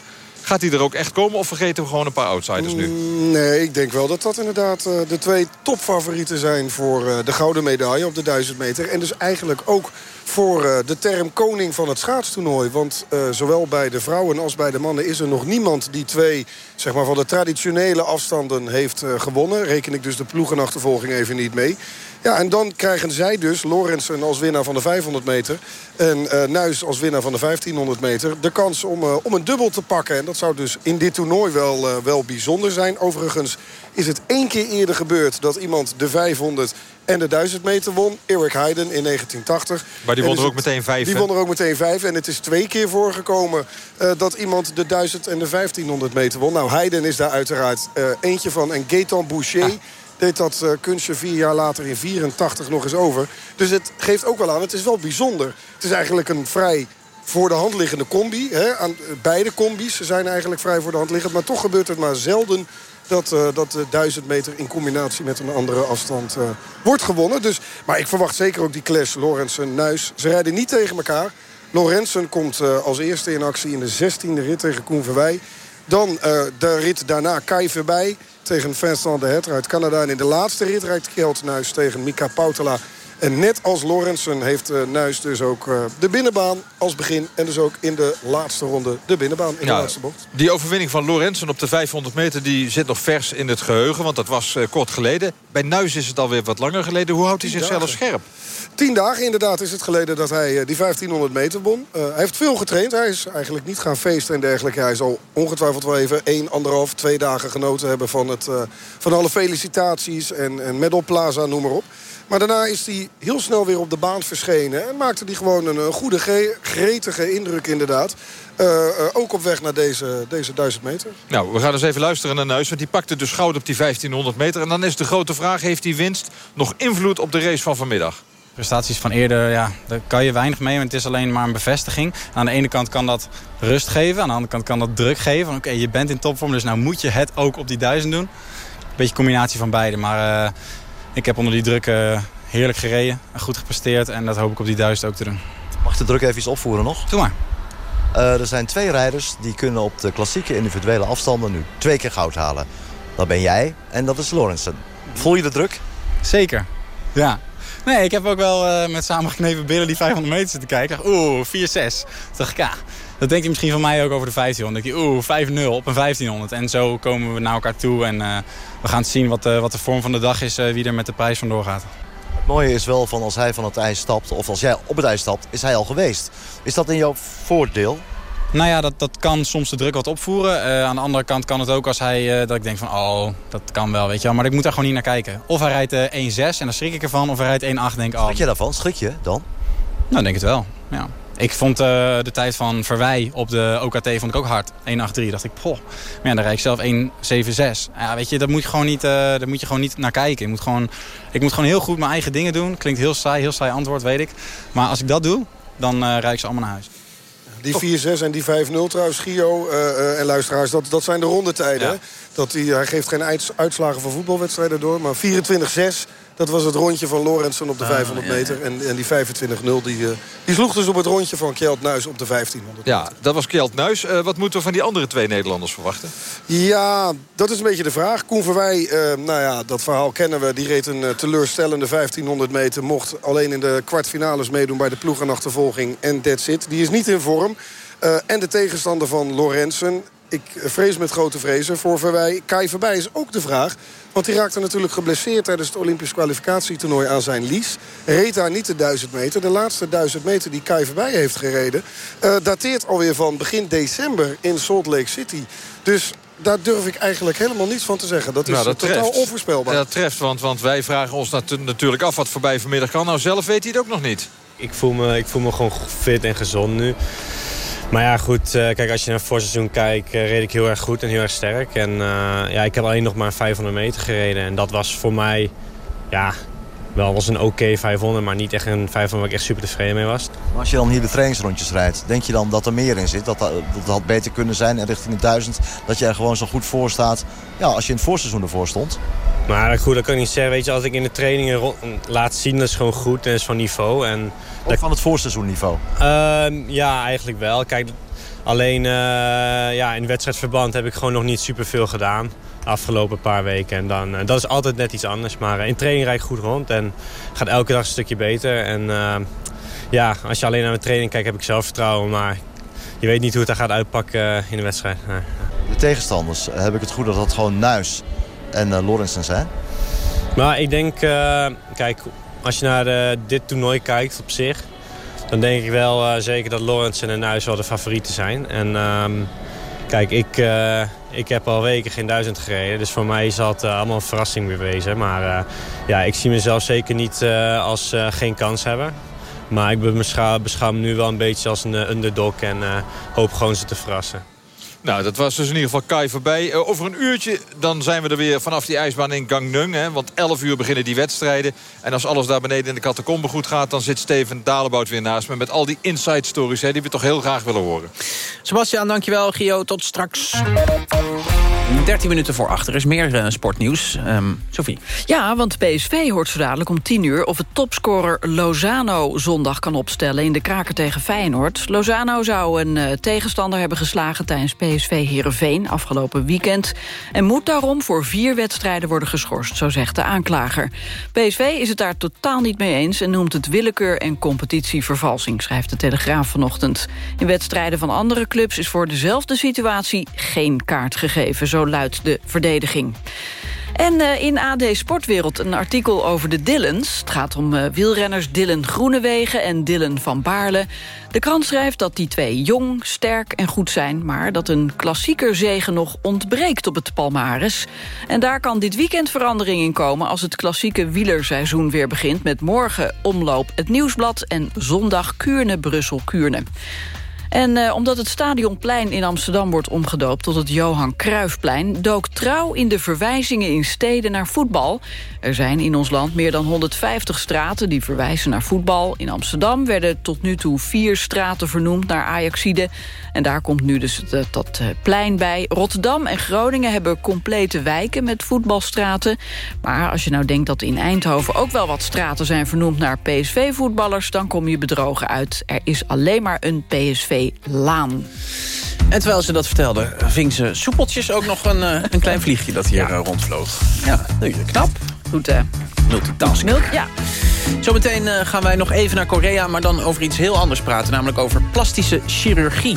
Gaat hij er ook echt komen of vergeten we gewoon een paar outsiders nu? Nee, ik denk wel dat dat inderdaad uh, de twee topfavorieten zijn... voor uh, de gouden medaille op de 1000 meter. En dus eigenlijk ook voor uh, de term koning van het schaatstoernooi. Want zowel bij de vrouwen als bij de mannen is er nog niemand... die twee zeg maar, van de traditionele afstanden heeft gewonnen. Reken ik dus de ploegenachtervolging even niet mee. Ja, en dan krijgen zij dus, Lorentzen als winnaar van de 500 meter... en uh, Nuis als winnaar van de 1500 meter... de kans om, om een dubbel te pakken. En dat zou dus in dit toernooi wel, wel bijzonder zijn. Overigens is het één keer eerder gebeurd... dat iemand de 500 en de 1000 meter won. Eric Heiden in 1980. Maar die won er ook het- meteen vijf, Die won er ook meteen vijf. En het is twee keer voorgekomen uh, dat iemand de 1000 en de 1500 meter won. Nou, Heiden is daar uiteraard uh, eentje van. En Gaetan Boucher deed dat uh, kunstje vier jaar later in 84 nog eens over. Dus het geeft ook wel aan, het is wel bijzonder. Het is eigenlijk een vrij voor de hand liggende combi. Hè? Aan, beide combi's zijn eigenlijk vrij voor de hand liggend. Maar toch gebeurt het maar zelden dat, uh, dat de 1000 meter in combinatie met een andere afstand uh, wordt gewonnen. Dus, maar ik verwacht zeker ook die clash Lorentzen-Nuis. Ze rijden niet tegen elkaar. Lorentzen komt uh, als eerste in actie in de 16e rit tegen Koen Verwij. Dan de rit daarna Kai Verbij tegen Vincent de Hetter uit Canada. En in de laatste rit rijdt Kjeld Nuis tegen Mika Pautela. En net als Lorentzen heeft uh, Nuis dus ook uh, de binnenbaan als begin. En dus ook in de laatste ronde de binnenbaan in de laatste bocht. Die overwinning van Lorenzen op de 500 meter die zit nog vers in het geheugen. Want dat was uh, kort geleden. Bij Nuis is het alweer wat langer geleden. Hoe houdt hij zichzelf scherp? Tien dagen inderdaad is het geleden dat hij die 1500 meter won. Uh, hij heeft veel getraind. Hij is eigenlijk niet gaan feesten en dergelijke. Hij zal ongetwijfeld wel even één, anderhalf, twee dagen genoten hebben... van, het, uh, van alle felicitaties en, en Medal Plaza, noem maar op. Maar daarna is hij heel snel weer op de baan verschenen. En maakte hij gewoon een, goede, gre- gretige indruk inderdaad. Uh, uh, ook op weg naar deze, deze 1000 meter. Nou, we gaan eens even luisteren naar Nuis. Want die pakte dus goud op die 1500 meter. En dan is de grote vraag, heeft die winst nog invloed op de race van vanmiddag? Prestaties van eerder, ja, daar kan je weinig mee, want het is alleen maar een bevestiging. Aan de ene kant kan dat rust geven, aan de andere kant kan dat druk geven. Oké, je bent in topvorm, dus nou moet je het ook op die duizend doen. Beetje combinatie van beide, maar uh, ik heb onder die druk uh, heerlijk gereden, goed gepresteerd en dat hoop ik op die duizend ook te doen. Mag ik de druk even iets opvoeren nog? Doe maar. Uh, er zijn twee rijders die kunnen op de klassieke individuele afstanden nu twee keer goud halen. Dat ben jij en dat is Lorenzen. Voel je de druk? Zeker, ja. Nee, ik heb ook wel uh, met samengeknepen billen die 500 meter zitten kijken. Oeh, 4-6. Toen dacht ik, ja, dat denkt hij misschien van mij ook over de 1500. Dan denk je, oeh, 5-0 op een 1500. En zo komen we naar elkaar toe en uh, we gaan zien wat, uh, wat de vorm van de dag is, uh, wie er met de prijs vandoor gaat. Het mooie is wel van als hij van het ijs stapt, of als jij op het ijs stapt, is hij al geweest. Is dat in jouw voordeel? Nou ja, dat, dat kan soms de druk wat opvoeren. Uh, aan de andere kant kan het ook als hij, uh, dat ik denk van, oh, dat kan wel, weet je wel. Maar ik moet daar gewoon niet naar kijken. Of hij rijdt uh, 1-6 en dan schrik ik ervan, of hij rijdt 1-8 denk ik, oh. Schrik je daarvan? Schrik je dan? Nou, denk het wel, ja. Ik vond uh, de tijd van Verwij op de OKT vond ik ook hard. 1.83. Dacht ik, poh. Maar ja, dan rijd ik zelf 1.76. Ja, weet je, dat moet je gewoon niet, uh, daar moet je gewoon niet naar kijken. Ik moet, gewoon, ik moet gewoon heel goed mijn eigen dingen doen. Klinkt heel saai, heel saai antwoord, weet ik. Maar als ik dat doe, dan uh, rijd ik ze allemaal naar huis. Die 4-6 en die 5-0 trouwens, Gio en luisteraars, dat, dat zijn de rondetijden. Ja. Dat hij geeft geen uitslagen van voetbalwedstrijden door, maar 24-6... Dat was het rondje van Lorentzen op de 500 ah, meter. En, en die 25-0 die, uh, die sloeg dus op het rondje van Kjeld Nuis op de 1500 Ja, dat was Kjeld Nuis. Uh, wat moeten we van die andere twee Nederlanders verwachten? Ja, dat is een beetje de vraag. Koen Verwij, uh, nou ja, dat verhaal kennen we. Die reed een teleurstellende 1500 meter. Mocht alleen in de kwartfinales meedoen bij de ploegenachtervolging. En that's it. Die is niet in vorm. en de tegenstander van Lorentzen ik vrees met grote vrezen voor Verwij. Kai Verbij is ook de vraag. Want hij raakte natuurlijk geblesseerd tijdens het Olympisch kwalificatietoernooi aan zijn lies. Reed daar niet de 1000 meter. De laatste 1000 meter die Kai Verbij heeft gereden... Uh, dateert alweer van begin december in Salt Lake City. Dus daar durf ik eigenlijk helemaal niets van te zeggen. Dat is nou, dat totaal treft. onvoorspelbaar. Ja, dat treft, want, want wij vragen ons natuurlijk af wat voorbij vanmiddag kan. Nou, zelf weet hij het ook nog niet. Ik voel me, ik voel me gewoon fit en gezond nu. Maar ja, goed, kijk, als je naar het voorseizoen kijkt, reed ik heel erg goed en heel erg sterk. En uh, ja, ik heb alleen nog maar 500 meter gereden. En dat was voor mij, ja, wel was een oké okay 500, maar niet echt een 500 waar ik echt super tevreden mee was. Maar als je dan hier de trainingsrondjes rijdt, denk je dan dat er meer in zit? Dat dat, dat had beter kunnen zijn en richting de 1000, dat je er gewoon zo goed voor staat ja, als je in het voorseizoen ervoor stond? Maar goed, dat kan ik niet zeggen. Weet je, als ik in de trainingen laat zien, dat is gewoon goed en is van niveau. En Ook van het voorseizoenniveau? Uh, ja, eigenlijk wel. Kijk, alleen uh, ja, in wedstrijdverband heb ik gewoon nog niet superveel gedaan. De afgelopen paar weken. En dan, uh, dat is altijd net iets anders. Maar in training rijd ik goed rond en gaat elke dag een stukje beter. En uh, ja, als je alleen naar mijn training kijkt, heb ik zelfvertrouwen. Maar je weet niet hoe het er gaat uitpakken in de wedstrijd. De tegenstanders, heb ik het goed dat dat gewoon Nuis en uh, Lorenzen zijn? Maar ik denk, kijk, als je naar uh, dit toernooi kijkt op zich... dan denk ik wel zeker dat Lorenzen en Nuis wel de favorieten zijn. En um, kijk, ik, ik heb al weken geen duizend gereden. Dus voor mij is dat allemaal een verrassing weer wezen. Maar ja, ik zie mezelf zeker niet als geen kans hebben. Maar ik beschouw, beschouw me nu wel een beetje als een underdog en hoop gewoon ze te verrassen. Nou, dat was dus in ieder geval Kai voorbij. Uh, over een uurtje dan zijn we er weer vanaf die ijsbaan in Gangneung. Hè, want 11 uur beginnen die wedstrijden. En als alles daar beneden in de catacombe goed gaat... dan zit Steven Dalebout weer naast me met al die inside stories... Hè, die we toch heel graag willen horen. Sebastian, dankjewel. Gio, tot straks. 13 minuten voor achter is meer uh, sportnieuws. Um, Sophie. Ja, want PSV hoort zo dadelijk om 10 uur... of het topscorer Lozano zondag kan opstellen in de kraker tegen Feyenoord. Lozano zou een uh, tegenstander hebben geslagen tijdens PSV Heerenveen afgelopen weekend... en moet daarom voor vier wedstrijden worden geschorst, zo zegt de aanklager. PSV is het daar totaal niet mee eens... en noemt het willekeur en competitievervalsing, schrijft de Telegraaf vanochtend. In wedstrijden van andere clubs is voor dezelfde situatie geen kaart gegeven... Zo luidt de verdediging. En uh, in AD Sportwereld een artikel over de Dillens. Het gaat om uh, wielrenners Dylan Groenewegen en Dylan van Baarle. De krant schrijft dat die twee jong, sterk en goed zijn... maar dat een klassieker zegen nog ontbreekt op het Palmares. En daar kan dit weekend verandering in komen... als het klassieke wielerseizoen weer begint... met morgen omloop het Nieuwsblad en zondag Kuurne-Brussel-Kuurne. En uh, omdat het Stadionplein in Amsterdam wordt omgedoopt tot het Johan Cruijffplein... dook trouw in de verwijzingen in steden naar voetbal. Er zijn in ons land meer dan 150 straten die verwijzen naar voetbal. In Amsterdam werden tot nu toe vier straten vernoemd naar Ajaxide. En daar komt nu dus het, dat uh, plein bij. Rotterdam en Groningen hebben complete wijken met voetbalstraten. Maar als je nou denkt dat in Eindhoven ook wel wat straten zijn vernoemd naar PSV-voetballers... dan kom je bedrogen uit. Er is alleen maar een PSV-laan. En terwijl ze dat vertelde, ving ze soepeltjes ook nog een, uh, een klein vliegje dat hier ja. uh, rondvloog. Ja, knap. Goed, hè? Multitasking. Milk, ja. Zometeen uh, gaan wij nog even naar Korea, maar dan over iets heel anders praten. Namelijk over plastische chirurgie.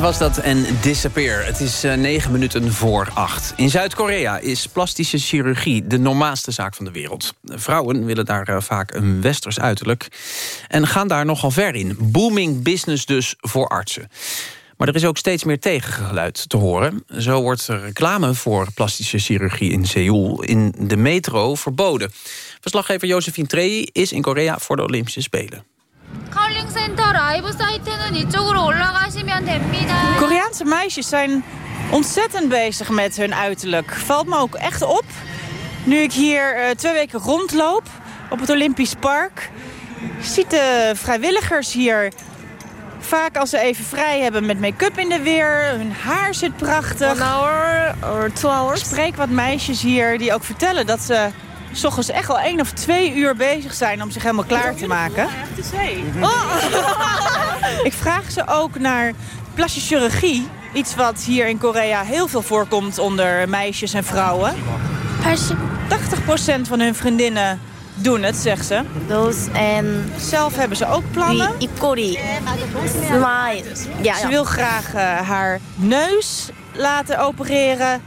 Was dat en Disappear. Het is uh, negen minuten voor acht. In Zuid-Korea is plastische chirurgie de normaalste zaak van de wereld. Vrouwen willen daar uh, vaak een westers uiterlijk... en gaan daar nogal ver in. Booming business dus voor artsen. Maar er is ook steeds meer tegengeluid te horen. Zo wordt reclame voor plastische chirurgie in Seoul in de metro verboden. Verslaggever Josephine Trey is in Korea voor de Olympische Spelen. Koreaanse meisjes zijn ontzettend bezig met hun uiterlijk. Valt me ook echt op. Nu ik hier uh, twee weken rondloop op het Olympisch Park... ziet de vrijwilligers hier vaak als ze even vrij hebben met make-up in de weer. Hun haar zit prachtig. One hour or two hours. Ik spreek wat meisjes hier die ook vertellen dat ze s ochtends echt al één of twee uur bezig zijn om zich helemaal klaar te maken. Mhm. Oh. Ik vraag ze ook naar plastische chirurgie. Iets wat hier in Korea heel veel voorkomt onder meisjes en vrouwen. 80% van hun vriendinnen doen het, zegt ze. Zelf hebben ze ook plannen. Ikori. Ze wil graag eh, haar neus laten opereren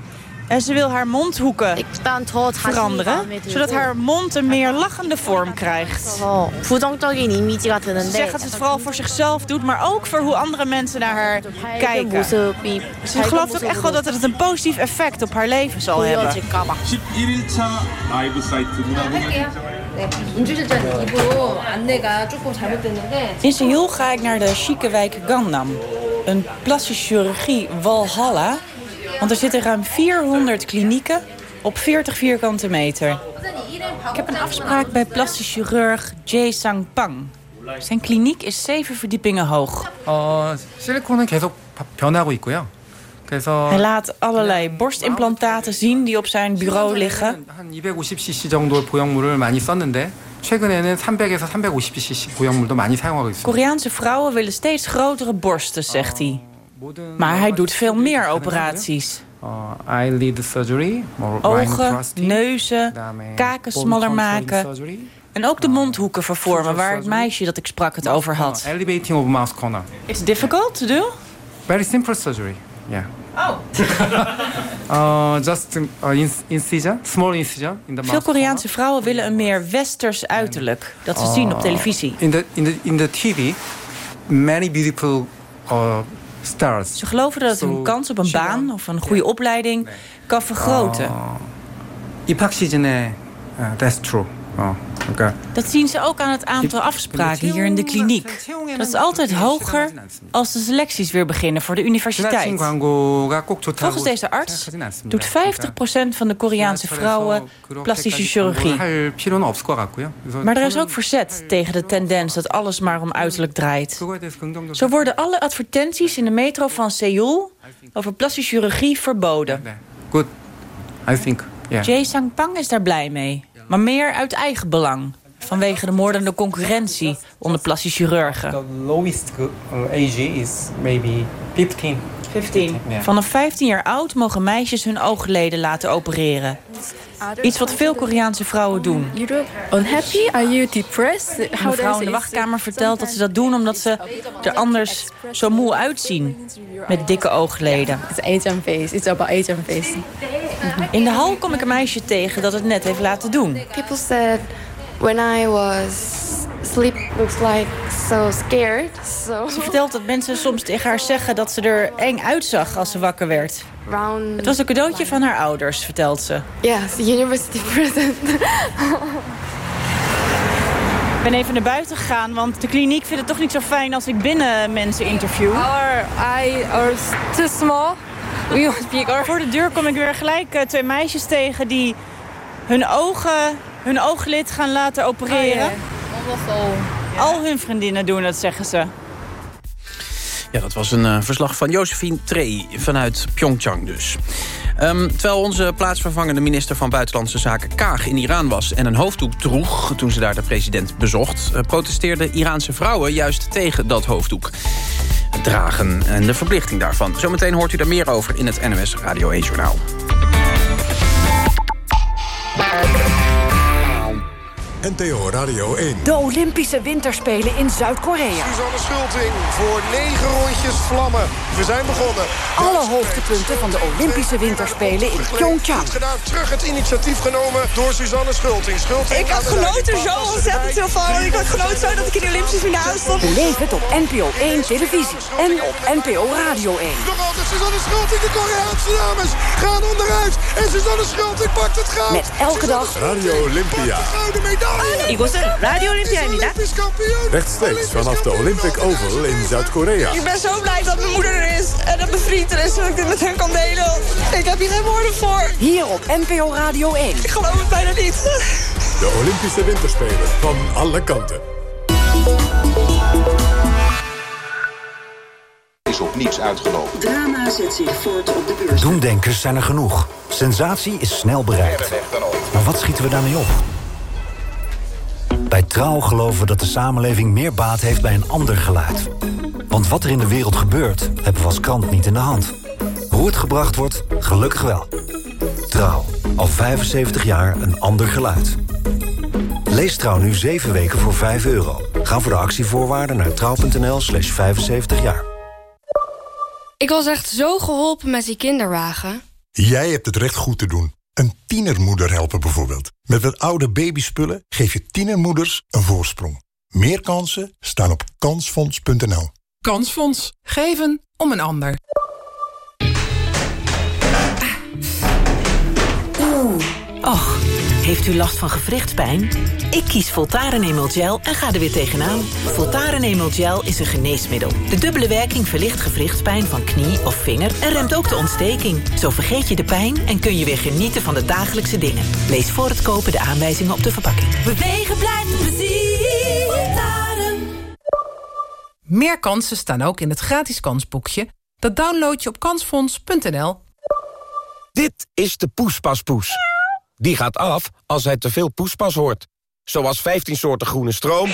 en ze wil haar mondhoeken veranderen, zodat haar mond een meer lachende vorm krijgt. Ze zegt dat ze het vooral voor zichzelf doet, maar ook voor hoe andere mensen naar haar kijken. Ze gelooft ook echt wel dat het een positief effect op haar leven zal hebben. In Seoul ga ik naar de chique wijk Gangnam. Een plastische chirurgie Walhalla Want er zitten ruim 400 klinieken op 40 vierkante meter. Ik heb een afspraak bij plastisch chirurg Jae Sang-pang. Zijn kliniek is zeven verdiepingen hoog. 어, 실리콘은 계속 변하고 있고요. 그래서 Hij laat allerlei borstimplantaten zien die op zijn bureau liggen. 한 250cc 정도 보형물을 많이 썼는데 최근에는 300에서 350cc 보형물도 많이 사용하고 있습니다. Koreaanse vrouwen willen steeds grotere borsten, zegt hij. Maar hij doet veel meer operaties. Uh, Ogen, neuzen, kaken smaller maken... En ook de uh, mondhoeken vervormen, waar het meisje dat ik sprak het over had. Elevating of mouth corner. It's difficult to do? Very simple surgery, yeah. Oh. uh, just uh, incision, small incision in the Veel Koreaanse vrouwen willen een meer westers uiterlijk dat ze zien op televisie. In de in de in de TV, many beautiful stars. Ze geloven dat het hun kans op een baan of een goede opleiding kan vergroten. 어, 입학 시즌에 uh, that's true. Oh. Dat zien ze ook aan het aantal afspraken hier in de kliniek. Dat is altijd hoger als de selecties weer beginnen voor de universiteit. Volgens deze arts doet 50% van de Koreaanse vrouwen plastische chirurgie. Maar er is ook verzet tegen de tendens dat alles maar om uiterlijk draait. Zo worden alle advertenties in de metro van Seoul over plastische chirurgie verboden. Jay Sang-pang is daar blij mee. Maar meer uit eigen belang. Vanwege de moordende concurrentie onder plastische chirurgen. The lowest uh, age is maybe 15. 15. Vanaf 15 jaar oud mogen meisjes hun oogleden laten opereren. Iets wat veel Koreaanse vrouwen doen. unhappy? Are you depressed? Een vrouw in de wachtkamer vertelt dat ze dat doen omdat ze er anders zo moe uitzien. Met dikke oogleden. It's face. It's about face. In de hal kom ik een meisje tegen dat het net heeft laten doen. People said when I was sleep looks like so scared. So Ze vertelt dat mensen soms tegen haar zeggen dat ze er eng uitzag als ze wakker werd. round. Het was een cadeautje van haar ouders, vertelt ze. Yes, university present. Ik ben even naar buiten gegaan, want de kliniek vindt het toch niet zo fijn als ik binnen mensen interview. Our eye are too small. We want bigger. Voor de deur kom ik weer gelijk eh, twee meisjes tegen die hun ogen, hun ooglid gaan laten opereren. Al hun vriendinnen doen het, zeggen ze. Ja, dat was een eh, verslag van Josephine Trey vanuit Pyeongchang dus. Ehm, terwijl onze plaatsvervangende minister van Buitenlandse Zaken Kaag in Iran was... en een hoofddoek droeg toen ze daar de president bezocht... eh, protesteerden Iraanse vrouwen juist tegen dat hoofddoek. Het dragen en de verplichting daarvan. Zometeen hoort u daar meer over in het NMS Radio 1-journaal. NTO Radio 1. De Olympische Winterspelen in Zuid-Korea. Suzanne Schulting voor negen rondjes vlammen. We zijn begonnen. Alle hoogtepunten van de Olympische Winterspelen in Pyeongchang. Gedaan, terug het initiatief genomen door Suzanne Schulting. Schulting ik had genoten zo ontzettend veel van. Ik had genoten zo dat ik in de Olympische finale stond. Beleef het op NPO 1 televisie en op NPO Radio 1. Nog altijd Suzanne Schulting, de Koreaanse dames gaan onderuit. En Suzanne Schulting pakt het goud. Met elke dag Radio Olympia. gouden medaille. 이곳은 라디오 올림피아입니다. Rechtstreeks vanaf de Olympic Oval in Zuid-Korea. Ik ben zo blij dat mijn moeder er is en dat mijn vriend er is, zodat ik dit met hen kan delen. Ik heb hier geen woorden voor. Hier op NPO Radio 1. Ik geloof het bijna niet. De Olympische Winterspelen van alle kanten. is op niets uitgelopen. Drama zet zich voort op de beurs. Doemdenkers zijn er genoeg. Sensatie is snel bereikt. Maar wat schieten we daarmee op? Bij Trouw geloven we dat de samenleving meer baat heeft bij een ander geluid. Want wat er in de wereld gebeurt, hebben we als krant niet in de hand. Hoe het gebracht wordt, gelukkig wel. Trouw, al 75 jaar een ander geluid. Lees Trouw nu 7 weken voor 5 euro. Ga voor de actievoorwaarden naar trouw.nl slash 75 jaar. Ik was echt zo geholpen met die kinderwagen. Jij hebt het recht goed te doen. Een tienermoeder helpen bijvoorbeeld. Met wat oude babyspullen geef je tienermoeders een voorsprong. Meer kansen staan op kansfonds.nl. Kansfonds. Geven om een ander. Oeh. Och, heeft u last van gewrichtspijn? Ik kies Voltaren Emel Gel en ga er weer tegenaan. Voltaren Emel Gel is een geneesmiddel. De dubbele werking verlicht gewrichtspijn van knie of vinger... en remt ook de ontsteking. Zo vergeet je de pijn en kun je weer genieten van de dagelijkse dingen. Lees voor het kopen de aanwijzingen op de verpakking. Bewegen blijft plezier. Voltaren. Meer kansen staan ook in het gratis kansboekje. Dat download je op kansfonds.nl. Dit is de poespaspoes. Die gaat af als hij te veel poespas hoort. Zoals 15 soorten groene stroom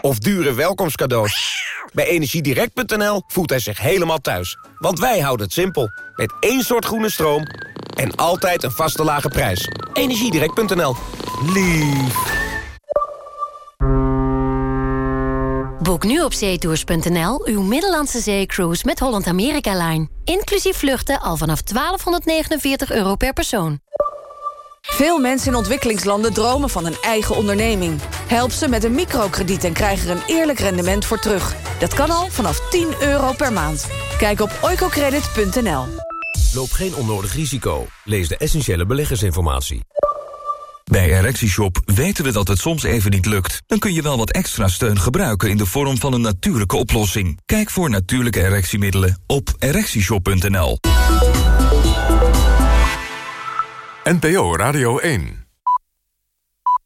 of dure welkomstcadeaus. Bij Energiedirect.nl voelt hij zich helemaal thuis. Want wij houden het simpel. Met één soort groene stroom en altijd een vaste lage prijs. Energiedirect.nl. Lief. Boek nu op zeetours.nl uw Middellandse zeecruise met Holland America Line. Inclusief vluchten al vanaf 1249 euro per persoon. Veel mensen in ontwikkelingslanden dromen van een eigen onderneming. Help ze met een microkrediet en krijg er een eerlijk rendement voor terug. Dat kan al vanaf 10 euro per maand. Kijk op oicocredit.nl. Loop geen onnodig risico. Lees de essentiële beleggersinformatie. Bij ErectieShop weten we dat het soms even niet lukt. Dan kun je wel wat extra steun gebruiken in de vorm van een natuurlijke oplossing. Kijk voor natuurlijke erectiemiddelen op ErectieShop.nl. NPO Radio 1